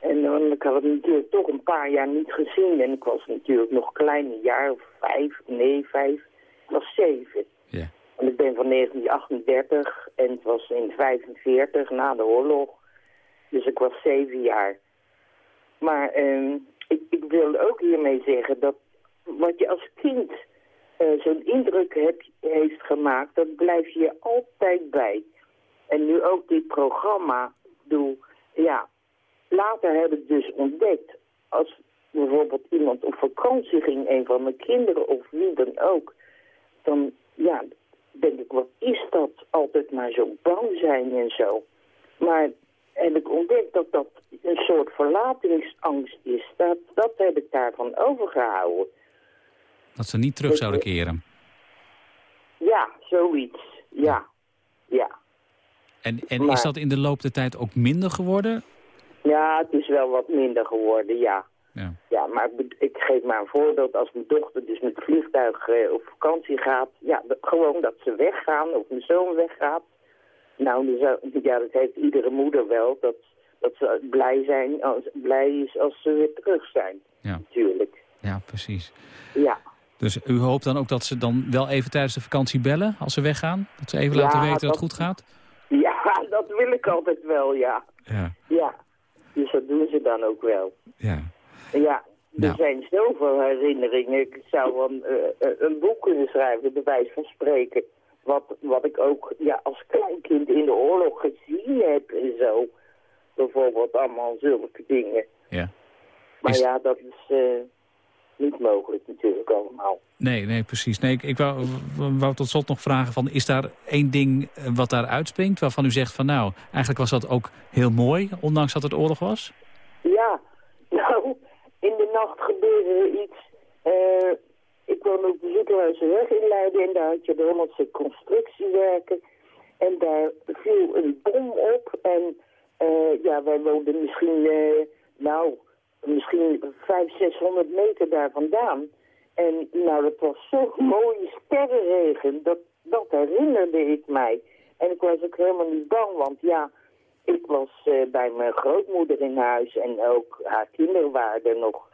H: En dan, ik had het natuurlijk toch een paar jaar niet gezien. En ik was natuurlijk nog klein, een jaar of vijf, nee, vijf. Ik was zeven.
C: Ja.
H: En ik ben van 1938 en het was in 45 na de oorlog. Dus ik was zeven jaar. Maar uh, ik, ik wil ook hiermee zeggen dat wat je als kind uh, zo'n indruk heb, heeft gemaakt, dat blijf je altijd bij. En nu ook dit programma, doe, ja, later heb ik dus ontdekt, als bijvoorbeeld iemand op vakantie ging, een van mijn kinderen of wie dan ook, dan ja, denk ik, wat is dat? Altijd maar zo bang zijn en zo. Maar heb ik ontdekt dat dat een soort verlatingsangst is. Dat, dat heb ik daarvan overgehouden.
C: Dat ze niet terug zouden keren?
H: Ja, zoiets. Ja, ja.
C: En, en is dat in de loop der tijd ook minder geworden?
H: Ja, het is wel wat minder geworden, ja.
C: Ja,
H: ja maar ik, geef maar een voorbeeld. Als mijn dochter dus met het vliegtuig eh, op vakantie gaat... Ja, gewoon dat ze weggaan of mijn zoon weggaat... Nou, ja, dat heeft iedere moeder wel. Dat, dat ze blij, zijn als, blij is als ze weer terug zijn.
C: Ja.
H: Natuurlijk.
C: Ja, precies.
H: Ja.
C: Dus u hoopt dan ook dat ze dan wel even tijdens de vakantie bellen als ze weggaan? Dat ze even laten weten dat, het goed gaat?
H: Dat wil ik altijd wel, ja.
C: Ja.
H: Ja, dus dat doen ze dan ook wel.
C: Ja.
H: Ja, er nou. zijn zoveel herinneringen. Ik zou een, uh, een boek kunnen schrijven, bij wijze van spreken. Wat, wat ik ook ja, als kleinkind in de oorlog gezien heb en zo. Bijvoorbeeld allemaal zulke dingen.
C: Ja.
H: Maar ja, dat is uh, niet mogelijk natuurlijk allemaal.
C: Nee, nee, precies. Nee, ik, ik wou, wou tot slot nog vragen, van, is daar één ding eh, wat daar uitspringt... waarvan u zegt van nou, eigenlijk was dat ook heel mooi, ondanks dat het oorlog was?
H: Ja, nou, in de nacht gebeurde er iets... Uh, ik woon op de Ziekenhuizenweg in Leiden en daar had je de Hollandse constructiewerken. En daar viel een bom op en uh, ja, wij woonden misschien, uh, nou, misschien 500, 600 meter daar vandaan. En nou, dat was zo'n mooie sterrenregen, dat, dat herinnerde ik mij. En ik was ook helemaal niet bang, want ja, ik was uh, bij mijn grootmoeder in huis en ook haar kinderen waren er nog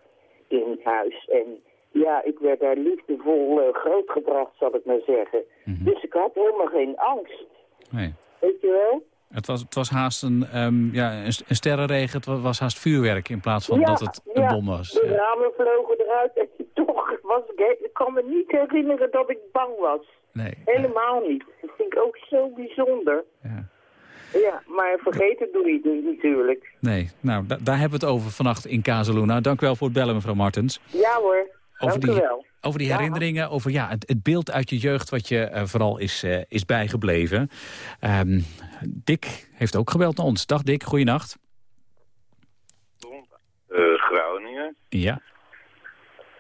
H: in huis. En ja, ik werd daar liefdevol uh, grootgebracht, zal ik maar zeggen. Mhm. Dus ik had helemaal geen angst.
C: Nee.
H: Weet je wel?
C: Het was, het was haast een, um, ja, een, sterrenregen, het was haast vuurwerk in plaats van dat het een bom was.
H: de ja. ramen vlogen eruit en toch was ik... Ik kan me niet herinneren dat ik bang was.
C: Nee.
H: Helemaal niet. Dat vind ik ook zo bijzonder.
C: Ja.
H: Ja, maar vergeten doe je het natuurlijk.
C: Nee, nou, daar hebben we het over vannacht in Casaluna. Dank u wel voor het bellen, mevrouw Martens.
H: Ja hoor
C: over die, over die herinneringen, over ja, het, het, beeld uit je jeugd wat je uh, vooral is, uh, is bijgebleven. Um, Dick heeft ook gebeld naar ons. Dag Dick, goeienacht.
I: Uh, Groningen.
C: Ja.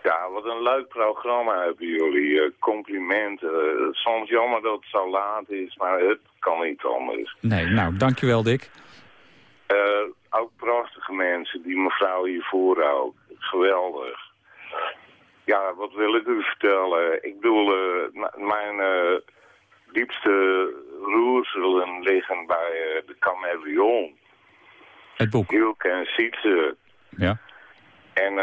I: Ja, wat een leuk programma hebben jullie. complimenten. soms jammer dat het zo laat is, maar het kan niet anders.
C: Nee, nou, dankjewel Dick.
I: ook prachtige mensen, die mevrouw hiervoor ook. Geweldig. Ja, wat wil ik u vertellen? Ik bedoel, uh, mijn uh, diepste roerselen liggen bij uh, de Chameleon.
C: Het boek?
I: Hilke en Sietse.
C: Ja.
I: En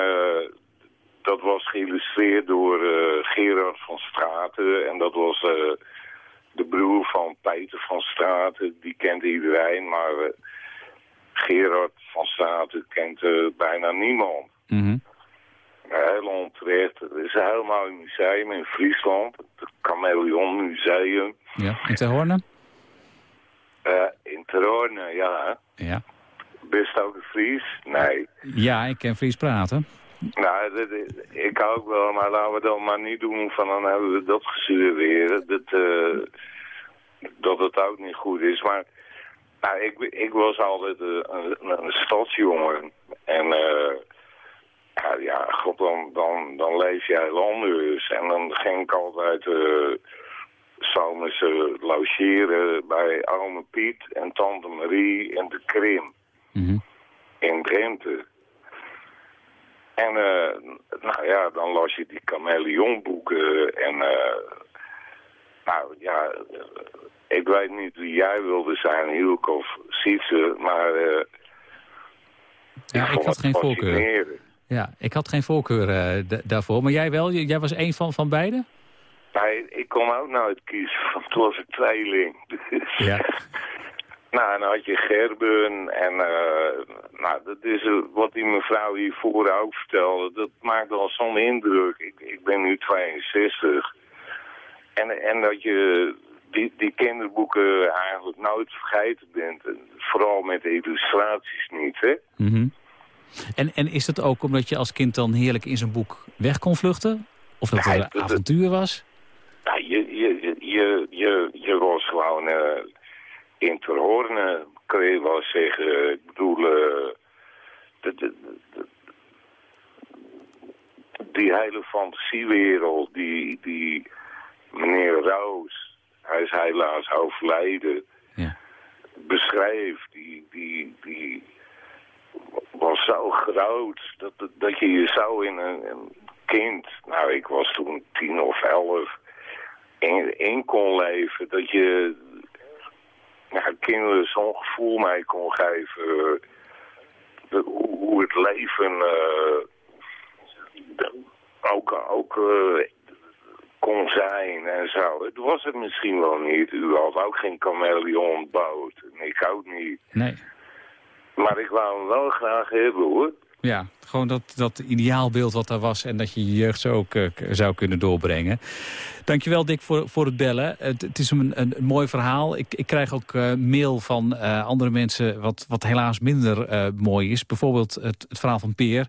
I: dat was geïllustreerd door Gerard van Straten. En dat was de broer van Peter van Straten. Die kent iedereen, maar Gerard van Straten kent bijna niemand.
C: Mm
I: heel onterecht. Er is een heel mooi museum in Friesland. Het Chameleon Museum.
C: Ja, in Terhorne?
I: Uh, in Terhorne, ja.
C: Ja.
I: Best ook een Fries? Nee.
C: Ja, ik ken Fries praten.
I: Nou, dat, ik ook wel, maar laten we dat maar niet doen van dan hebben we dat weer. Dat, uh, dat het ook niet goed is. Maar nou, ik, ik was altijd een, een, een stadsjongen. En... Uh, ja, ja god, dan, dan, dan leef jij anders. En dan ging ik altijd eh, uh, zomers uh, eh, logeren bij arme Piet en Tante Marie en de Krim.
C: Mhm.
I: In Drenthe. En eh, nou ja, dan las je die chameleonboeken en... Uh, nou ja, ik weet niet wie jij wilde zijn, Hielk of Sietse, maar...
C: Uh, ja, ik had geen voorkeur. Ja, ik had geen voorkeur daarvoor. Maar jij wel? Jij was een van, van beiden?
I: Nee, ik kon ook nooit kiezen, want toen was ik tweeling. ja. nou, en dan had je Gerben en uh, nou, dat is wat die mevrouw hier voor ook vertelde. Dat maakt al zo'n indruk. Ik, ik ben nu 62. En, en dat je die, die kinderboeken eigenlijk nooit vergeten bent. Vooral met de illustraties niet, hè?
C: Mm en, en is dat ook omdat je als kind dan heerlijk in zo'n boek weg kon vluchten? Of dat het een avontuur was?
I: Ja, je, je, je, je, je was gewoon uh, in Terhorne, kun je wel zeggen. Ik bedoel, uh, de, de, de, die hele fantasiewereld, die, die meneer Roos, hij is helaas overleden, ja. beschreef, die, die, die was zo groot dat, dat je je zo in een, kind, nou ik was toen tien of elf, in, kon leven. Dat je ja, kinderen zo'n gevoel mee kon geven. Hoe, het leven uh, ook, ook uh, kon zijn en zo. Het was het misschien wel niet. U had ook geen chameleonboot. En ik ook niet.
C: Nee.
I: Maar ik wou hem wel graag hebben hoor.
C: Ja, gewoon dat, dat ideaalbeeld wat daar was... en dat je je jeugd zo ook uh, zou kunnen doorbrengen. Dankjewel Dick voor, voor het bellen. Het, is een, een, mooi verhaal. Ik, ik krijg ook uh, mail van uh, andere mensen wat, wat helaas minder mooi is. Bijvoorbeeld het, het verhaal van Peer.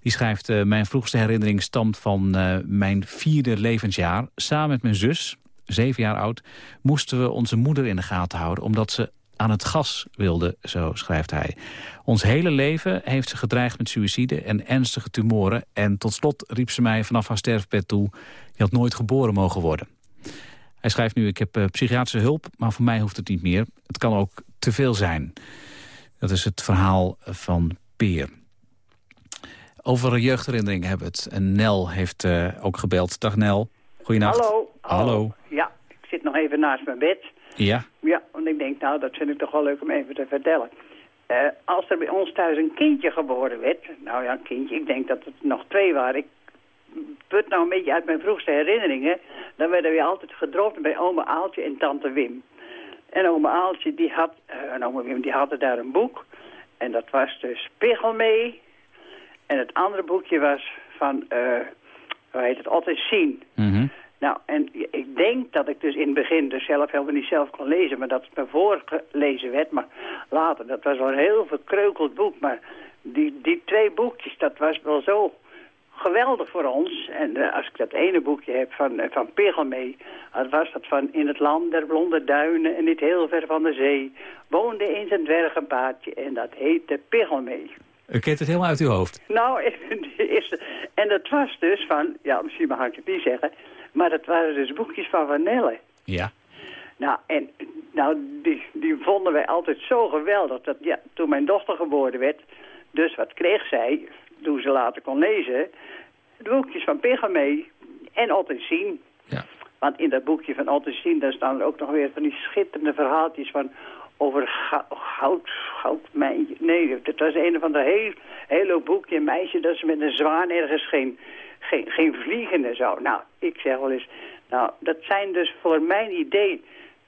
C: Die schrijft, mijn vroegste herinnering stamt van mijn vierde levensjaar. Samen met mijn zus, zeven jaar oud, moesten we onze moeder in de gaten houden... omdat ze aan het gas wilde, zo schrijft hij. Ons hele leven heeft ze gedreigd met suïcide en ernstige tumoren. En tot slot riep ze mij vanaf haar sterfbed toe... je had nooit geboren mogen worden. Hij schrijft nu, ik heb uh, psychiatrische hulp, maar voor mij hoeft het niet meer. Het kan ook te veel zijn. Dat is het verhaal van Peer. Over jeugdherinneringen hebben we het. En Nel heeft uh, ook gebeld. Dag Nel, goeienacht.
J: Hallo.
C: Hallo.
J: Ja, ik zit nog even naast mijn bed.
C: Ja?
J: Ja, want ik denk, nou, dat vind ik toch wel leuk om even te vertellen. Uh, als er bij ons thuis een kindje geboren werd, nou ja, een kindje, ik denk dat het nog twee waren. Ik put nou een beetje uit mijn vroegste herinneringen. Dan werden we altijd gedropt bij oma Aaltje en tante Wim. En oma Aaltje, die had, uh, en oma Wim, die hadden daar een boek. En dat was dus Spiegel mee. En het andere boekje was van, uh, hoe heet het, altijd zien.
C: Mm
J: nou, en ik denk dat ik dus in het begin dus zelf helemaal niet zelf kon lezen, maar dat het me voorgelezen werd. Maar later, dat was wel een heel verkreukeld boek. Maar die, die twee boekjes, dat was wel zo geweldig voor ons. En uh, als ik dat ene boekje heb van, uh, van dat was dat van In het land der blonde duinen en niet heel ver van de zee, woonde eens een dwergenpaadje en dat heette Pegelmee.
C: U kent het helemaal uit uw hoofd?
J: Nou, en dat was dus van, ja, misschien mag ik het niet zeggen, maar dat waren dus boekjes van Vanelle.
C: Ja.
J: Nou, en nou, die, die vonden wij altijd zo geweldig. Dat, ja, toen mijn dochter geboren werd, dus wat kreeg zij, toen ze later kon lezen... de boekjes van Pigame en zien.
C: Ja.
J: Want in dat boekje van zien, daar staan ook nog weer van die schitterende verhaaltjes van over goud, goudmijntje. Nee, dat was een of ander heel, leuk boekje. Een meisje dat ze met een zwaan ergens ging geen, geen vliegende zo. Nou, ik zeg wel eens, nou, dat zijn dus voor mijn idee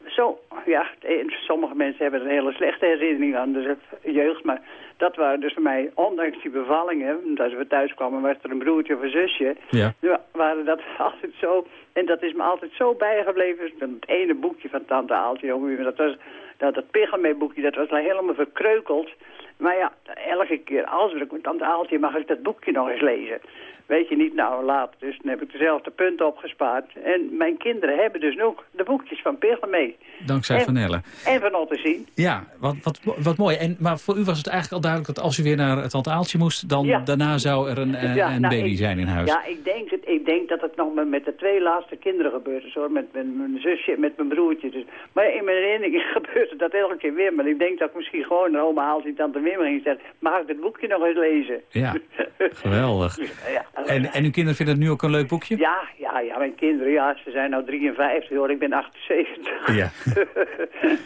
J: zo, ja, sommige mensen hebben een hele slechte herinnering aan de jeugd, maar dat waren dus voor mij, ondanks die bevallingen, dat we thuis kwamen, was er een broertje of een zusje,
C: ja.
J: waren dat altijd zo, en dat is me altijd zo bijgebleven, het ene boekje van Tante Aaltje, jongen, dat was, dat, dat boekje, dat was helemaal verkreukeld, maar ja, elke keer als ik met Tante Aaltje mag ik dat boekje nog eens lezen weet je niet, nou laat. Dus dan heb ik dezelfde punten opgespaard. En mijn kinderen hebben dus ook de boekjes van Pigge mee.
C: Dankzij Van Elle.
J: En van te zien.
C: Ja, wat, wat, wat mooi. En, maar voor u was het eigenlijk al duidelijk dat als u weer naar het Tante Aaltje moest... dan daarna zou er een, eh, een nou, baby zijn in huis.
J: Ja, ik denk, het, ik denk dat het nog met, de twee laatste kinderen gebeurd is, hoor. Met, met mijn zusje en met mijn broertje. Dus. Maar in mijn herinnering gebeurt het dat elke keer weer. Maar ik denk dat ik misschien gewoon naar oma Aaltje en Tante herinnering zegt, mag ik het boekje nog eens lezen?
C: Ja, geweldig. ja. En, en uw kinderen vinden het nu ook een leuk boekje?
J: Ja, ja, ja mijn kinderen, ja, ze zijn nou 53 hoor, ik ben 78.
C: Ja,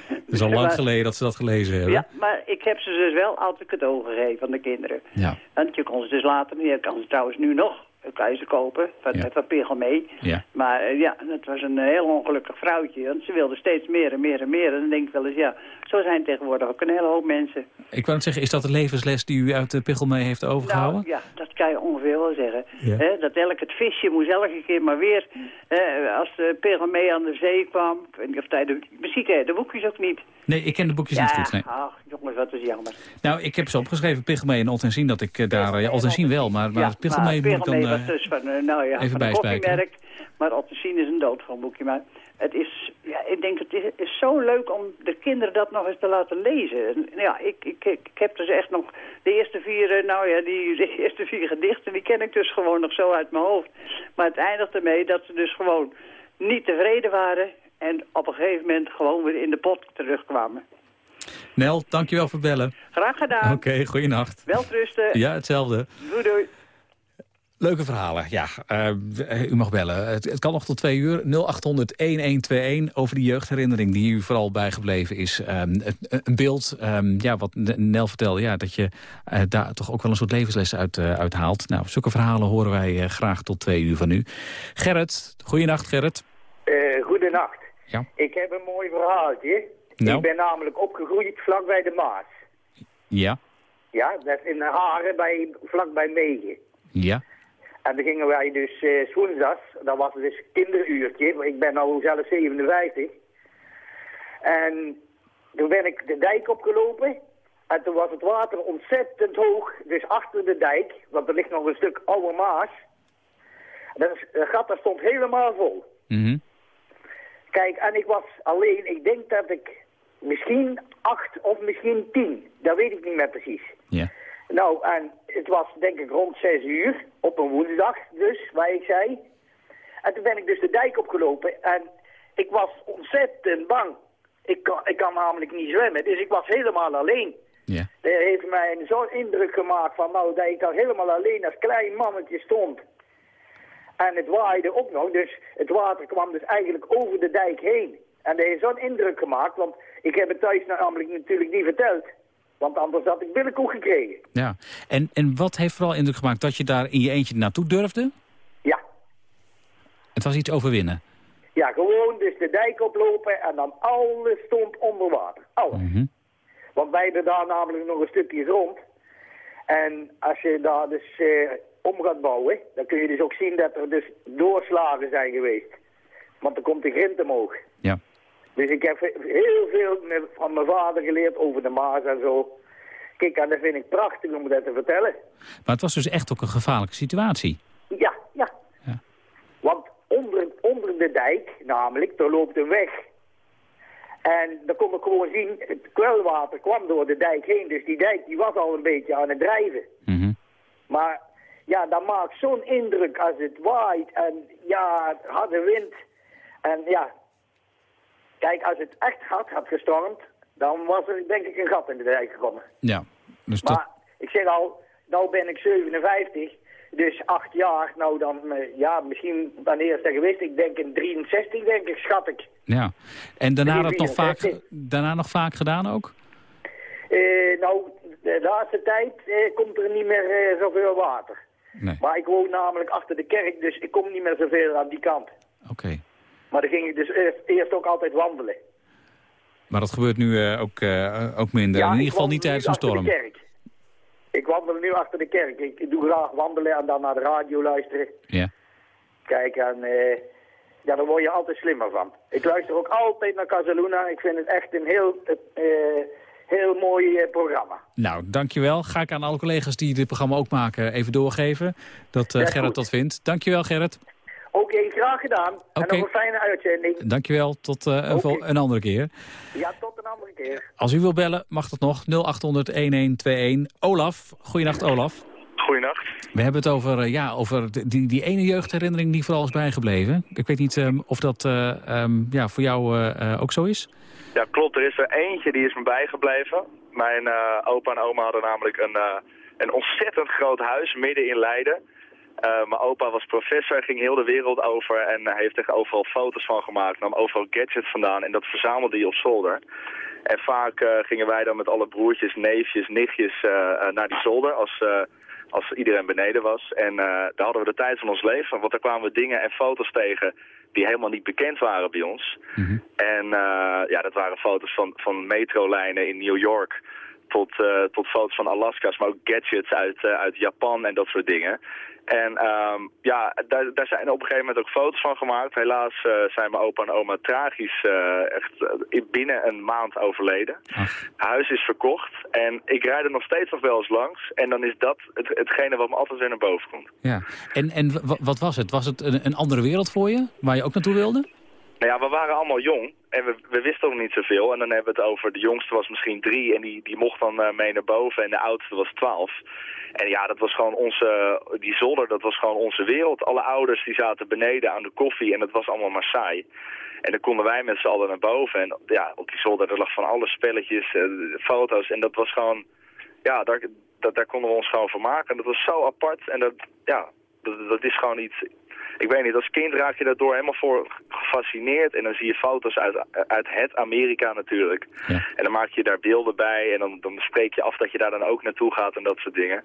C: het is al lang geleden dat ze dat gelezen hebben.
J: Ja, maar ik heb ze dus wel altijd cadeau gegeven aan de kinderen.
C: Ja.
J: Want je kon ze dus later niet, je kan ze trouwens nu nog kan je ze kopen, ja. met pegel mee.
C: Ja.
J: Maar uh, ja, het was een heel ongelukkig vrouwtje. Want ze wilde steeds meer en meer en meer. En dan denk ik wel eens, ja, zo zijn tegenwoordig ook een hele hoop mensen.
C: Ik wou het zeggen, is dat de levensles die u uit de pegel mee heeft overgehouden?
J: Nou, ja, dat kan je ongeveer wel zeggen. Ja. dat elk het visje moest elke keer maar weer, als de pegel mee aan de zee kwam. Ik weet niet of hij de, misschien ken je de boekjes ook niet.
C: Nee, ik ken de boekjes niet goed. Nee.
J: ach, jongens, wat is jammer.
C: Nou, ik heb ze opgeschreven, Piggelmee en Ottensien, dat ik uh, daar... Ja, Ottensien wel, maar, maar ja, Piggelmee moet ik dan uh,
J: dus van, uh, nou ja,
C: even
J: van
C: bijspijken.
J: Maar Ottensien is een dood van boekje. Maar het is, ja, ik denk, het is, is, zo leuk om de kinderen dat nog eens te laten lezen. Ja, ik, ik, ik, ik heb dus echt nog de eerste vier, nou ja, die de eerste vier gedichten, die ken ik dus gewoon nog zo uit mijn hoofd. Maar het eindigt ermee dat ze dus gewoon niet tevreden waren en op een gegeven moment gewoon weer in de pot terugkwamen.
C: Nel, dankjewel voor bellen.
J: Graag gedaan.
C: Oké, okay, goeienacht.
J: Welterusten.
C: Ja, hetzelfde.
J: Doei doei.
C: Leuke verhalen, ja. Uh, u mag bellen. Het, het, kan nog tot twee uur. 0800-1121 over die jeugdherinnering die u vooral bijgebleven is. Um, een beeld, um, ja, wat Nel vertelde, ja, dat je uh, daar toch ook wel een soort levensles uit, uh, uit haalt. Nou, zulke verhalen horen wij graag tot twee uur van u. Gerrit, goeienacht Gerrit.
K: goedenacht.
C: Ja.
K: Ik heb een mooi verhaaltje.
C: Nou.
K: Ik ben namelijk opgegroeid vlakbij de Maas.
C: Ja.
K: Ja, dat is in Haren, bij, vlakbij Megen.
C: Ja.
K: En dan gingen wij dus uh, woensdags, dat was het dus kinderuurtje, ik ben al zelf 57. En toen ben ik de dijk opgelopen en toen was het water ontzettend hoog, dus achter de dijk, want er ligt nog een stuk oude Maas. Dat gat dat stond helemaal vol.
C: Mm -hmm.
K: Kijk, en ik was alleen, ik denk dat ik misschien acht of misschien tien, dat weet ik niet meer precies.
C: Ja.
K: Nou, en het was denk ik rond zes uur, op een woensdag dus, waar ik zei. En toen ben ik dus de dijk opgelopen en ik was ontzettend bang. Ik kan, ik kan namelijk niet zwemmen, dus ik was helemaal alleen.
C: Ja.
K: Dat heeft mij zo'n indruk gemaakt van nou, dat ik daar helemaal alleen als klein mannetje stond. En het waaide ook nog, dus het water kwam dus eigenlijk over de dijk heen. En dat heeft zo'n indruk gemaakt, want ik heb het thuis namelijk natuurlijk niet verteld. Want anders had ik billenkoek gekregen.
C: Ja, en, en wat heeft vooral indruk gemaakt dat je daar in je eentje naartoe durfde?
K: Ja.
C: Het was iets overwinnen?
K: Ja, gewoon dus de dijk oplopen en dan alles stond onder water. Alles.
C: Mm -hmm.
K: Want wij hebben daar namelijk nog een stukje grond. En als je daar dus uh, om gaat bouwen, dan kun je dus ook zien dat er dus doorslagen zijn geweest. Want er komt de grind omhoog. Dus ik heb heel veel van mijn vader geleerd over de Maas en zo. Kijk, en dat vind ik prachtig om dat te vertellen.
C: Maar het was dus echt ook een gevaarlijke situatie.
K: Ja, ja.
C: ja.
K: Want onder, onder de dijk, namelijk, daar loopt een weg. En dan kon ik gewoon zien, het kwelwater kwam door de dijk heen. Dus die dijk die was al een beetje aan het drijven.
C: Mm -hmm.
K: Maar ja, dat maakt zo'n indruk als het waait en ja, harde wind. En ja, Kijk, als het echt hard had gestormd, dan was er denk ik een gat in de dijk gekomen.
C: Ja. Dus
K: maar ik zeg al, nou ben ik 57, dus acht jaar. Nou dan, ja, misschien wanneer is dat geweest? Ik denk in 63, denk ik, schat ik.
C: Ja. En daarna, dat nog vaak, daarna nog vaak gedaan ook?
K: Uh, nou, de laatste tijd uh, komt er niet meer uh, zoveel water.
C: Nee.
K: Maar ik woon namelijk achter de kerk, dus ik kom niet meer zoveel aan die kant.
C: Oké. Okay.
K: Maar dan ging ik dus eerst, eerst, ook altijd wandelen.
C: Maar dat gebeurt nu uh, ook, uh, ook minder,
K: ja,
C: in ieder geval niet tijdens een storm.
K: De kerk. Ik wandel nu achter de kerk. Ik doe graag wandelen en dan naar de radio luisteren.
C: Ja.
K: Kijk, en uh, ja, daar word je altijd slimmer van. Ik luister ook altijd naar Casaluna. Ik vind het echt een heel, heel mooi programma.
C: Nou, dankjewel. Ga ik aan alle collega's die dit programma ook maken even doorgeven. Dat Gerrit goed. dat vindt. Dankjewel Gerrit.
K: Oké, okay, graag gedaan.
C: Okay.
K: En nog een fijne uitzending.
C: Dankjewel, tot uh, een, okay. een andere keer.
K: Ja, tot een andere keer.
C: Als u wilt bellen, mag dat nog. 0800-1121. Olaf, goeienacht Olaf.
L: Goeienacht.
C: We hebben het over, uh, ja, over die, die ene jeugdherinnering die vooral is bijgebleven. Ik weet niet um, of dat uh, um, ja, voor jou ook zo is?
L: Ja, klopt. Er is er eentje die is me bijgebleven. Mijn uh, opa en oma hadden namelijk een, uh, een ontzettend groot huis midden in Leiden. Uh, mijn opa was professor, ging heel de wereld over en hij heeft er overal foto's van gemaakt. Nam overal gadgets vandaan en dat verzamelde hij op zolder. En vaak gingen wij dan met alle broertjes, neefjes, nichtjes naar die zolder als, als iedereen beneden was. En daar hadden we de tijd van ons leven, want daar kwamen we dingen en foto's tegen die helemaal niet bekend waren bij ons. Mhm. En ja, dat waren foto's van, van metrolijnen in New York tot, uh, tot foto's van Alaska's, maar ook gadgets uit, uh, uit Japan en dat soort dingen. En um, ja, daar, daar zijn op een gegeven moment ook foto's van gemaakt. Helaas uh, zijn mijn opa en oma tragisch uh, echt uh, binnen een maand overleden. Ach. Huis is verkocht en ik rijd er nog steeds nog wel eens langs. En dan is dat het, hetgene wat me altijd weer naar boven komt.
C: Ja, en, en wat was het? Was het een, een andere wereld voor je, waar je ook naartoe wilde?
L: Nou ja, we waren allemaal jong en we, we wisten nog niet zoveel. En dan hebben we het over, de jongste was misschien drie en die, die mocht dan uh, mee naar boven en de oudste was twaalf. En ja, dat was gewoon onze, die zolder, dat was gewoon onze wereld. Alle ouders die zaten beneden aan de koffie en dat was allemaal maar saai. En dan konden wij met z'n allen naar boven. En ja, op die zolder er lag van alle spelletjes, uh, foto's. En dat was gewoon, ja, daar, daar konden we ons gewoon van maken. En dat was zo apart. En dat, ja, dat, dat is gewoon iets, ik weet niet, als kind raak je daardoor helemaal voor gefascineerd. En dan zie je foto's uit, uit het Amerika natuurlijk. Ja. En dan maak je daar beelden bij en dan, dan spreek je af dat je daar dan ook naartoe gaat en dat soort dingen.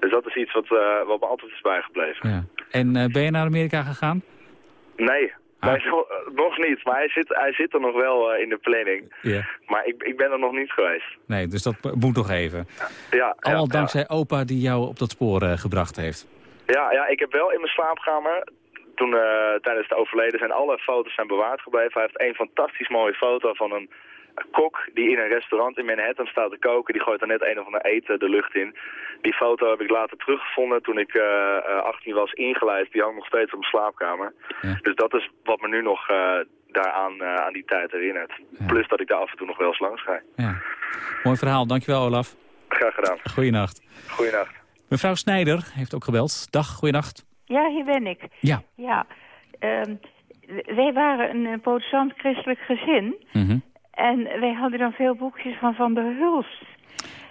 L: Dus dat is iets wat, uh, wat me altijd is bijgebleven.
C: Ja. En uh, ben je naar Amerika gegaan?
L: Nee, ah. nog niet, maar hij zit, hij zit er nog wel uh, in de planning. Ja. Maar ik, ik ben er nog niet geweest.
C: Nee, dus dat moet nog even.
L: Ja,
C: Al dankzij opa die jou op dat spoor gebracht heeft.
L: Ja, ja, ik heb wel in mijn slaapkamer toen uh, tijdens het overleden zijn alle foto's zijn bewaard gebleven. Hij heeft een fantastisch mooie foto van een kok die in een restaurant in Manhattan staat te koken. Die gooit er net een of ander eten de lucht in. Die foto heb ik later teruggevonden toen ik uh, eh, 18 eh, was ingelijst. Die hangt nog steeds op mijn slaapkamer. Ja. Dus dat is wat me nu nog uh, daaraan aan die tijd herinnert. Ja. Plus dat ik daar af en toe nog wel eens langs ga.
C: Ja. Mooi verhaal. Dankjewel Olaf.
L: Graag gedaan.
C: Goeienacht.
L: Goeienacht.
C: Mevrouw Snijder heeft ook gebeld. Dag, goeienacht.
M: Ja, hier ben ik.
C: Ja.
M: Ja. Um, wij waren een protestant-christelijk gezin. Mm En wij hadden dan veel boekjes van Van der Hulst.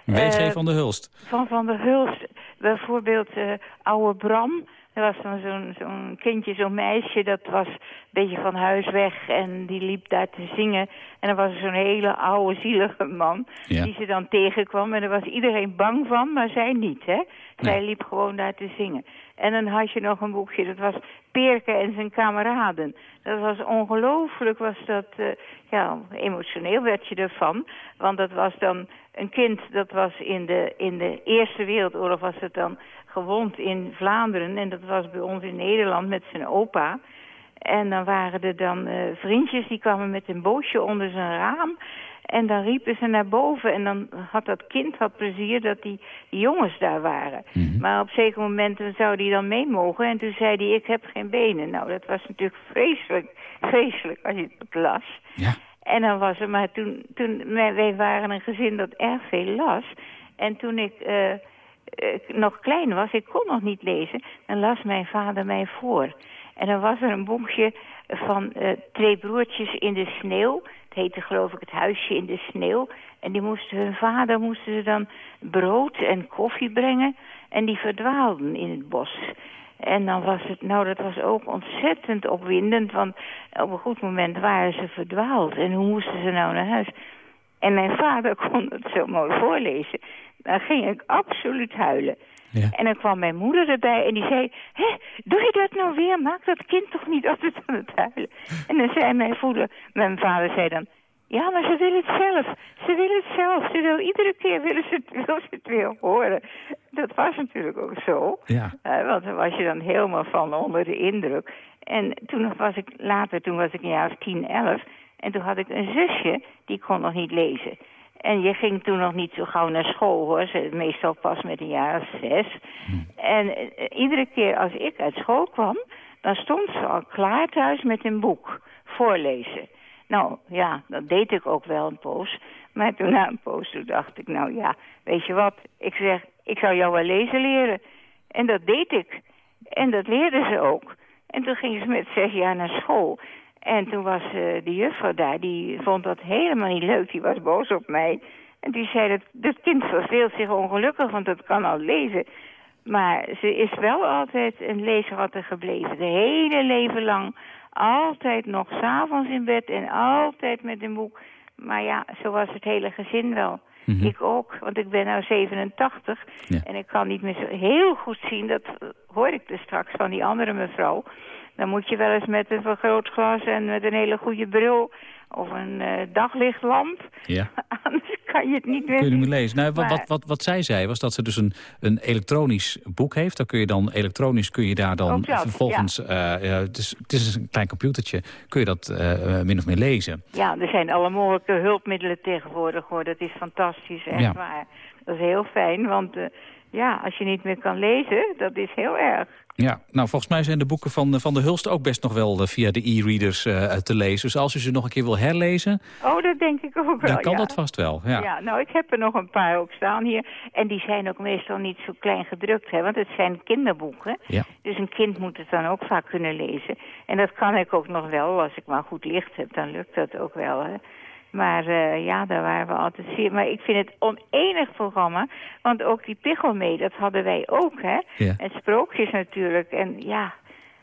C: W.G. Uh, van der Hulst?
M: Van Van der Hulst. Bijvoorbeeld uh, Oude Bram. Er was dan zo'n zo'n kindje, zo'n meisje, dat was een beetje van huis weg en die liep daar te zingen. En dan was er zo'n hele oude, zielige man ja. die ze dan tegenkwam. En daar was iedereen bang van, maar zij niet, hè. Zij nee. liep gewoon daar te zingen. En dan had je nog een boekje, dat was Perke en zijn kameraden. Dat was ongelooflijk, was dat, uh, ja, emotioneel werd je ervan. Want dat was dan een kind, dat was in de, in de Eerste Wereldoorlog was het dan gewond in Vlaanderen. En dat was bij ons in Nederland met zijn opa. En dan waren er dan uh, vriendjes die kwamen met een bootje onder zijn raam. En dan riepen ze naar boven en dan had dat kind had plezier dat die, die jongens daar waren. Mm -hmm. Maar op zeker moment zou die dan mee mogen en toen zei hij ik heb geen benen. Nou dat was natuurlijk vreselijk, vreselijk als je het las.
C: Ja.
M: En dan was er, maar toen, toen wij waren een gezin dat erg veel las. En toen ik uh, nog klein was, ik kon nog niet lezen, dan las mijn vader mij voor. En dan was er een boekje van uh, twee broertjes in de sneeuw. Het heette geloof ik het huisje in de sneeuw. En die moesten hun vader moesten ze dan brood en koffie brengen. En die verdwaalden in het bos. En dan was het, nou dat was ook ontzettend opwindend. Want op een goed moment waren ze verdwaald. En hoe moesten ze nou naar huis? En mijn vader kon het zo mooi voorlezen. Dan ging ik absoluut huilen. Ja. En dan kwam mijn moeder erbij en die zei... Hé, doe je dat nou weer? Maak dat kind toch niet altijd aan het huilen? En dan zei mijn moeder... Mijn vader zei dan... Ja, maar ze wil het zelf. Ze wil het zelf. Ze wil iedere keer willen ze, het, wil ze het weer horen. Dat was natuurlijk ook zo.
C: Ja.
M: Uh, want dan was je dan helemaal van onder de indruk. En toen was ik later, toen was ik een jaar of tien, elf. En toen had ik een zusje, die kon nog niet lezen. En je ging toen nog niet zo gauw naar school, hoor. Meestal pas met een jaar of zes. Hm. En uh, iedere keer als ik uit school kwam... dan stond ze al klaar thuis met een boek. Voorlezen. Nou, ja, dat deed ik ook wel een poos. Maar toen na een poos toen dacht ik... nou ja, weet je wat? Ik zeg, ik zou jou wel lezen leren. En dat deed ik. En dat leerde ze ook. En toen ging ze met zes jaar naar school... En toen was uh, de juffrouw daar, die vond dat helemaal niet leuk. Die was boos op mij. En die zei, dat, dat kind verveelt zich ongelukkig, want dat kan al lezen. Maar ze is wel altijd een leesratte gebleven. De hele leven lang. Altijd nog s'avonds in bed en altijd met een boek. Maar ja, zo was het hele gezin wel. Mhm. Ik ook, want ik ben nu 87 en ik kan niet meer zo heel goed zien. Dat hoor ik dus straks van die andere mevrouw. Dan moet je wel eens met een vergrootglas en met een hele goede bril of een uh, daglichtlamp. Ja. Anders kan je het niet meer
C: Kun je niet lezen. Nou, wat, wat, wat, zij zei was dat ze dus een, een elektronisch boek heeft. Dan kun je dan elektronisch kun je daar dan vervolgens... Ja. Uh, het, is, het is een klein computertje. Kun je dat uh, min of meer lezen.
M: Ja, er zijn alle mogelijke hulpmiddelen tegenwoordig. hoor. Dat is fantastisch, echt ja. waar. Dat is heel fijn, want ja, als je niet meer kan lezen, dat is heel erg.
C: Ja, nou volgens mij zijn de boeken van, van de Hulst ook best nog wel eh, via de e-readers uh, te lezen. Dus als u ze nog een keer wil herlezen...
M: Oh, dat denk ik ook wel,
C: Dan kan dat vast wel, ja.
M: ja. Nou, ik heb er nog een paar ook staan hier. En die zijn ook meestal niet zo klein gedrukt, hè, want het zijn kinderboeken. Ja. Dus een kind moet het dan ook vaak kunnen lezen. En dat kan ik ook nog wel, als ik maar goed licht heb, dan lukt dat ook wel, hè. Maar uh, ja, daar waren we altijd zeer... Maar ik vind het onenig programma. Want ook die pichel mee, dat hadden wij ook, hè. Ja. En sprookjes natuurlijk. En ja,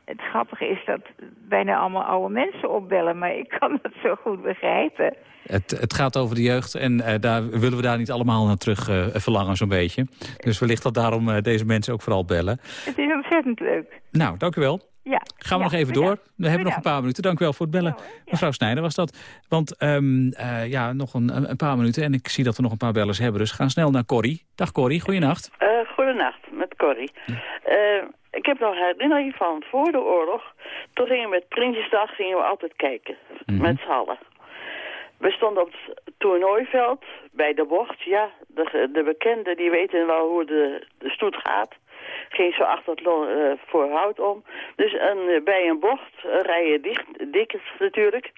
M: het grappige is dat bijna allemaal oude mensen opbellen. Maar ik kan dat zo goed begrijpen.
C: Het, het gaat over de jeugd en uh, daar willen we daar niet allemaal naar terug uh, verlangen zo'n beetje. Dus wellicht dat daarom deze mensen ook vooral bellen.
M: Het is ontzettend leuk.
C: Nou, dank u wel.
M: Ja.
C: Gaan we nog even door. We hebben nog een paar minuten. Dank u wel voor het bellen. Mevrouw Snijder was dat. Want um, uh, ja, nog een, een, paar minuten. En ik zie dat we nog een paar bellers hebben. Dus gaan snel naar Corrie. Dag Corrie, goeienacht.
N: Uh, goedenacht, met Corrie. Uh, ik heb nog een herinnering van voor de oorlog. Toen gingen we met Prinsjesdag gingen we altijd kijken. Mm -hmm. Met z'n allen. We stonden op het toernooiveld bij de bocht. Ja, de, de bekenden die weten wel hoe de, de stoet gaat ging zo achter het uh, voor hout om. Dus een, uh, bij een bocht uh, rijden dicht, dik natuurlijk.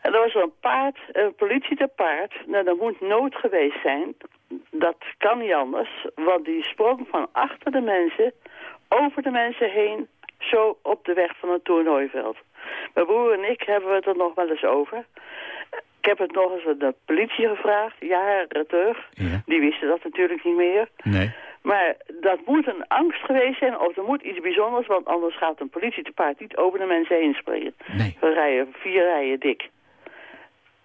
N: En er was een paard, een politie te paard. Nou, dat moet nood geweest zijn. Dat kan niet anders, want die sprong van achter de mensen, over de mensen heen, zo op de weg van het toernooiveld. Mijn broer en ik hebben het er nog wel eens over. Ik heb het nog eens aan de politie gevraagd, jaren terug. Ja. Die wisten dat natuurlijk niet meer.
C: Nee.
N: Maar dat moet een angst geweest zijn, of er moet iets bijzonders, want anders gaat een politie te paard niet over de mensen heen springen.
C: Nee.
N: We rijden vier rijen dik.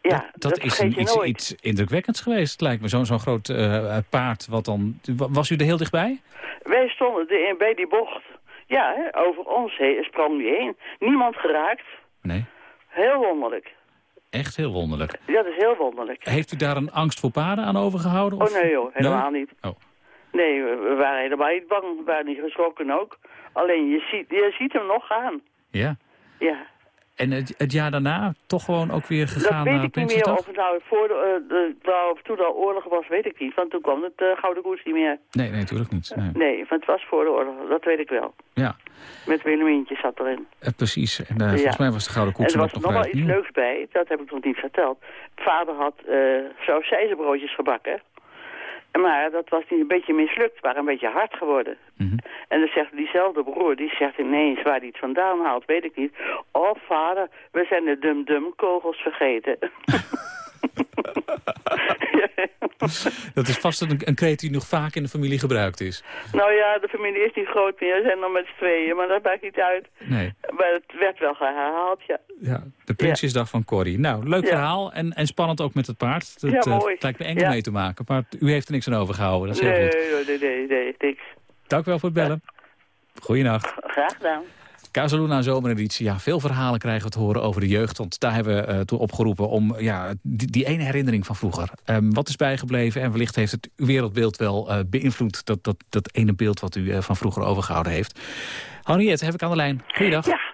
N: Ja,
C: dat, dat, dat is een, iets, iets, indrukwekkends geweest, lijkt me. Zo'n zo'n groot uh, paard, wat dan... Was u er heel dichtbij?
N: Wij stonden bij die bocht. Ja, hè, over ons heen, sprong die heen. Niemand geraakt.
C: Nee.
N: Heel wonderlijk.
C: Echt heel wonderlijk.
N: Ja, dat is heel wonderlijk.
C: Heeft u daar een angst voor paarden aan overgehouden?
N: Of? Oh nee joh, helemaal
C: nee?
N: niet.
C: Oh.
N: Nee, we waren helemaal niet bang. We waren niet geschrokken ook. Alleen, je ziet, je ziet hem nog gaan.
C: Ja?
N: Ja.
C: En het, het jaar daarna toch gewoon ook weer gegaan
N: naar
C: Dat
N: weet ik niet meer. Of het nou voor de, uh, de, nou, toen al oorlog was, weet ik niet. Want toen kwam het uh, Gouden Koers niet meer.
C: Nee, nee, natuurlijk niet. Nee.
N: nee, want het was voor de oorlog. Dat weet ik wel.
C: Ja.
N: Met Willemintje zat erin.
C: Uh, precies. En volgens ja. mij was de Gouden Koers
N: nog En er was nog wel iets nieuw. leuks bij. Dat heb ik nog niet verteld. Vader had sausijzenbroodjes gebakken. Maar dat was niet een beetje mislukt, maar een beetje hard geworden.
C: Mm -hmm.
N: En dan zegt diezelfde broer, die zegt ineens waar hij het vandaan haalt, weet ik niet. Oh vader, we zijn de dum-dum kogels vergeten.
C: dat is vast een, een kreet die nog vaak in de familie gebruikt is.
N: Nou ja, de familie is niet groot meer. We zijn nog met z'n tweeën, maar dat maakt niet uit.
C: Nee.
N: Maar het werd wel herhaald, ja.
C: Ja, de Prinsjesdag ja. van Corrie. Nou, leuk ja. verhaal en, en spannend ook met het paard. Dat,
N: ja, mooi.
C: Uh, lijkt me eng mee te maken, maar u heeft er niks aan overgehouden. Dat is
N: nee,
C: heel goed.
N: Nee, nee, nee, niks.
C: Dank u wel voor het bellen. Goeienacht.
N: Graag gedaan.
C: Casaluna zomereditie. Ja, veel verhalen krijgen we te horen over de jeugd. Want daar hebben we uh, toe opgeroepen om ja, die, ene herinnering van vroeger. Um, wat is bijgebleven en wellicht heeft het uw wereldbeeld wel uh, beïnvloed. Dat, dat, dat ene beeld wat u uh, van vroeger overgehouden heeft. Henriette, heb ik aan de lijn. Goeiedag.
O: Ja.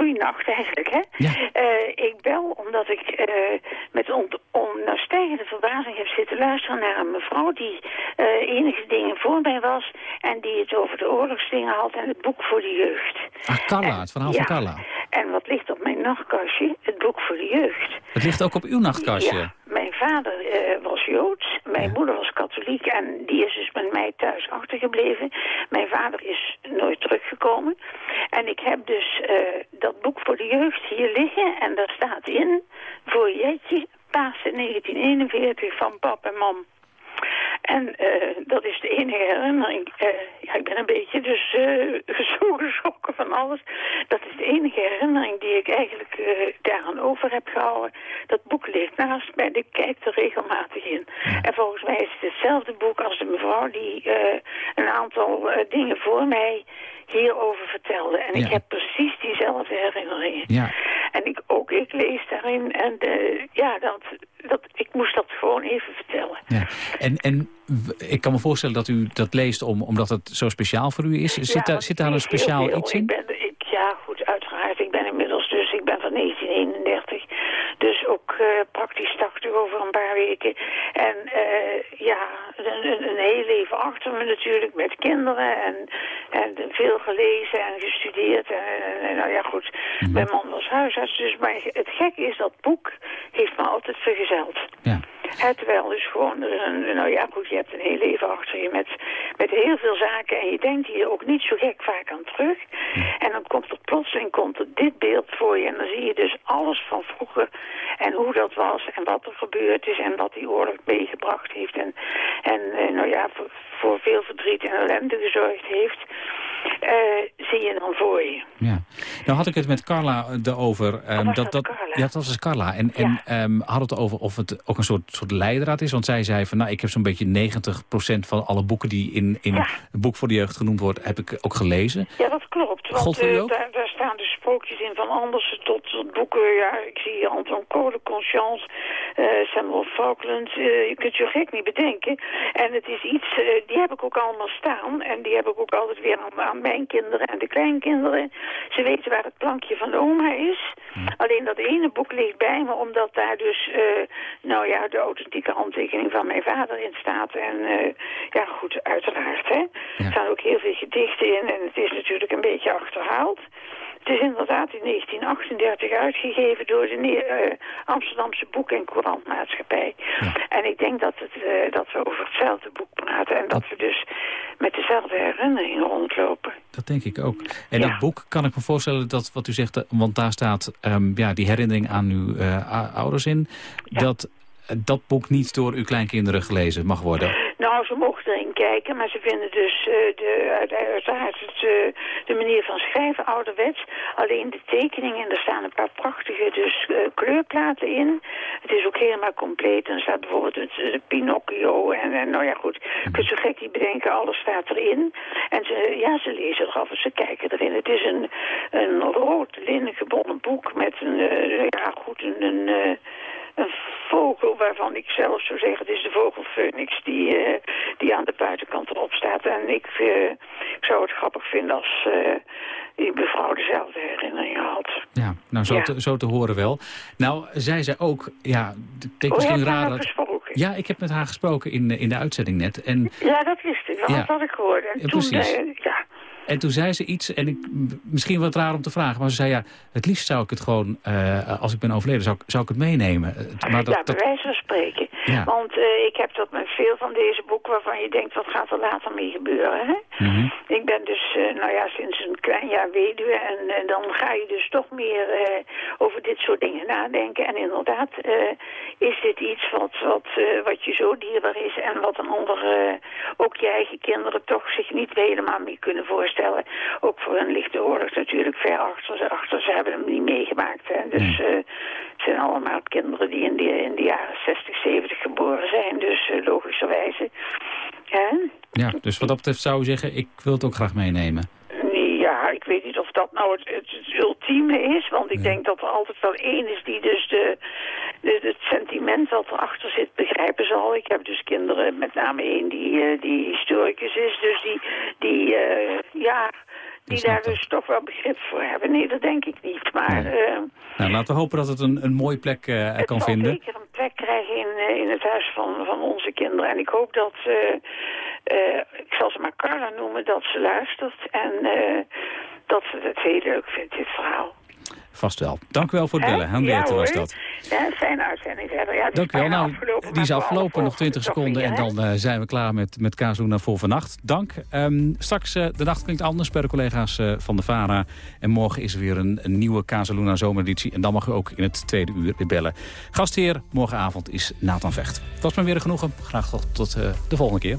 O: Goeienacht eigenlijk, hè?
C: Ja.
O: Uh, ik bel omdat ik uh, met on onstijgende verbazing heb zitten luisteren naar een mevrouw die uh, enige dingen voor mij was en die het over de oorlogsdingen had en het boek voor de jeugd.
C: Ah, Carla, het verhaal
O: ja,
C: van Carla.
O: En wat ligt op mijn nachtkastje? Het boek voor de jeugd.
C: Het ligt ook op uw nachtkastje?
O: Ja. Mijn vader was Joods, mijn ja. moeder was katholiek en die is dus met mij thuis achtergebleven. Mijn vader is nooit teruggekomen. En ik heb dus dat boek voor de jeugd hier liggen. En daar staat in, voor Jetje, Pasen 1941 van pap en mam. En uh, dat is de enige herinnering. Uh, ja, ik ben een beetje dus uh, geschrokken van alles. Dat is de enige herinnering die ik eigenlijk daaraan over heb gehouden. Dat boek ligt naast mij, ik kijk er regelmatig in. En volgens mij is het hetzelfde boek als de mevrouw die een aantal dingen voor mij hierover vertelde. En ik heb precies diezelfde herinneringen.
C: Ja.
O: En ik ook, ik lees daarin en de, ja, dat, dat, ik moest dat gewoon even vertellen.
C: Ja. En, en ik kan me voorstellen dat u dat leest om, omdat het zo speciaal voor u is. Zit, daar, zit daar een speciaal iets in?
O: Ik ben, ik, ja, goed, uiteraard. Ik ben inmiddels dus, ik ben van 1931. Dus ook uh, praktisch 80 over een paar weken. En uh, ja, een, een, heel leven achter me natuurlijk met kinderen. En, en veel gelezen en gestudeerd. En, en nou ja, goed, mhm. mijn man was huisarts. Dus maar het gekke is, dat boek heeft me altijd vergezeld.
C: Ja.
O: Het terwijl dus gewoon, een, nou ja goed, je hebt een heel leven achter je met, met heel veel zaken. En je denkt hier ook niet zo gek vaak aan terug. En dan komt er plotseling komt er dit beeld voor je. En dan zie je dus alles van vroeger. En hoe dat was. En wat er gebeurd is. En wat die oorlog meegebracht heeft. En, en eh, nou ja, voor, voor veel verdriet en ellende gezorgd heeft. Uh, zie je dan voor je.
C: Ja. Nou had ik het met Carla erover. Um, dat, dat,
O: Carla?
C: Ja, dat was Carla. En, en um, had het over of het ook een soort, soort leidraad is. Want zij zei van, nou, ik heb zo'n beetje 90% van alle boeken die in, in het boek voor de jeugd genoemd wordt, heb ik ook gelezen.
O: Ja, dat klopt. Want uh, daar, daar, staan dus sprookjes in van Andersen tot, tot boeken. Ja, ik zie Anton Kohle, Conscience, uh, Samuel Falkland. je kunt je gek niet bedenken. En het is iets, die heb ik ook allemaal staan. En die heb ik ook altijd weer aan, aan mijn kinderen en de kleinkinderen. Ze weten waar het plankje van oma is. Alleen dat ene boek ligt bij me, omdat daar dus, uh, nou ja, de authentieke handtekening van mijn vader in staat. En uh, ja, goed, uiteraard, hè. Er staan ook heel veel gedichten in en het is natuurlijk een beetje achterhaald. Het is inderdaad in 1938 uitgegeven door de uh, Amsterdamse Boek- en Courantmaatschappij. En ik denk dat, het, uh, dat we over hetzelfde boek praten en dat we dus met dezelfde herinneringen rondlopen.
C: Dat denk ik ook. En dat boek kan ik me voorstellen dat wat u zegt, want daar staat um, ja, die herinnering aan uw uh, ouders in, dat dat boek niet door uw kleinkinderen gelezen mag worden.
O: Nou, ze mochten erin kijken, maar ze vinden dus uh, de, uiteraard het, uh, de manier van schrijven ouderwets. Alleen de tekeningen, er staan een paar prachtige dus, uh, kleurplaten in. Het is ook helemaal compleet. En er staat bijvoorbeeld het, Pinocchio en, en, nou ja goed, je kunt zo gek niet bedenken, alles staat erin. En ze, ja, ze lezen eraf en ze kijken erin. Het is een, een rood linnen gebonden boek met een, ja goed, een... een een vogel waarvan ik zelf zou zeggen, het is de vogel Phoenix die, uh, die aan de buitenkant erop staat. En ik, uh, ik zou het grappig vinden als uh, die mevrouw dezelfde herinneringen had.
C: Ja, nou zo, ja. Te, zo te horen wel. Nou, zei ze ook, ja, het misschien raar dat... Ja, ik heb met haar gesproken in, in de uitzending net. En...
O: Ja, dat wist ik, want ja. dat had ik gehoord. En
C: ja,
O: toen,
C: precies.
O: ja,
C: en toen zei ze iets, en ik, misschien wat raar om te vragen... maar ze zei, ja, het liefst zou ik het gewoon, uh, als ik ben overleden, zou, zou ik het meenemen. Maar dat,
O: ja, bij wijze van spreken.
C: Ja.
O: Want uh, ik heb dat met veel van deze boeken waarvan je denkt, wat gaat er later mee gebeuren, hè?
C: Mm -hmm.
O: Ik ben dus, uh, nou ja, sinds een klein jaar weduwe en dan ga je dus toch meer over dit soort dingen nadenken. En inderdaad is dit iets wat, wat, wat je zo dierbaar is en wat een ander, ook je eigen kinderen toch zich niet helemaal mee kunnen voorstellen. Ook voor hen ligt de oorlog natuurlijk ver achter ze. Achter ze hebben hem niet meegemaakt. Hè. Dus uh, het zijn allemaal kinderen die in de, in de jaren 60, 70 geboren zijn. Dus uh, logischerwijze. Ja.
C: ja, dus wat dat betreft zou u zeggen, ik wil het ook graag meenemen.
O: Weet niet of dat nou het, het, het ultieme is. Want ik ja. denk dat er altijd wel één is die dus de, de, het sentiment dat erachter zit begrijpen zal. Ik heb dus kinderen, met name één die, uh, die historicus is. Dus die, die uh, ja, die daar dus toch wel begrip voor hebben. Nee, dat denk ik niet. Maar,
C: nee. uh, nou, laten we hopen dat het een, een mooie plek uh,
O: het
C: kan vinden.
O: Zeker een plek krijgen in, in het huis van, van onze kinderen. En ik hoop dat, ik zal ze maar Carla noemen, dat ze luistert. En dat ze het heel leuk vindt, dit verhaal.
C: Vast wel. Dank u wel voor het bellen. Henriette was dat.
O: Ja, fijne uitzending verder. Ja,
C: Dank u wel. Nou, die is afgelopen, nog 20 seconden. en dan uh, zijn we klaar met, met Kazuna voor vannacht. Dank. Um, straks, uh, de nacht klinkt anders bij de collega's uh, van de VARA. En morgen is er weer een, een nieuwe Casaluna zomereditie. En dan mag u ook in het tweede uur weer bellen. Gastheer morgenavond is Nathan Vecht. Dat was me weer genoegen. Graag tot, tot de volgende keer.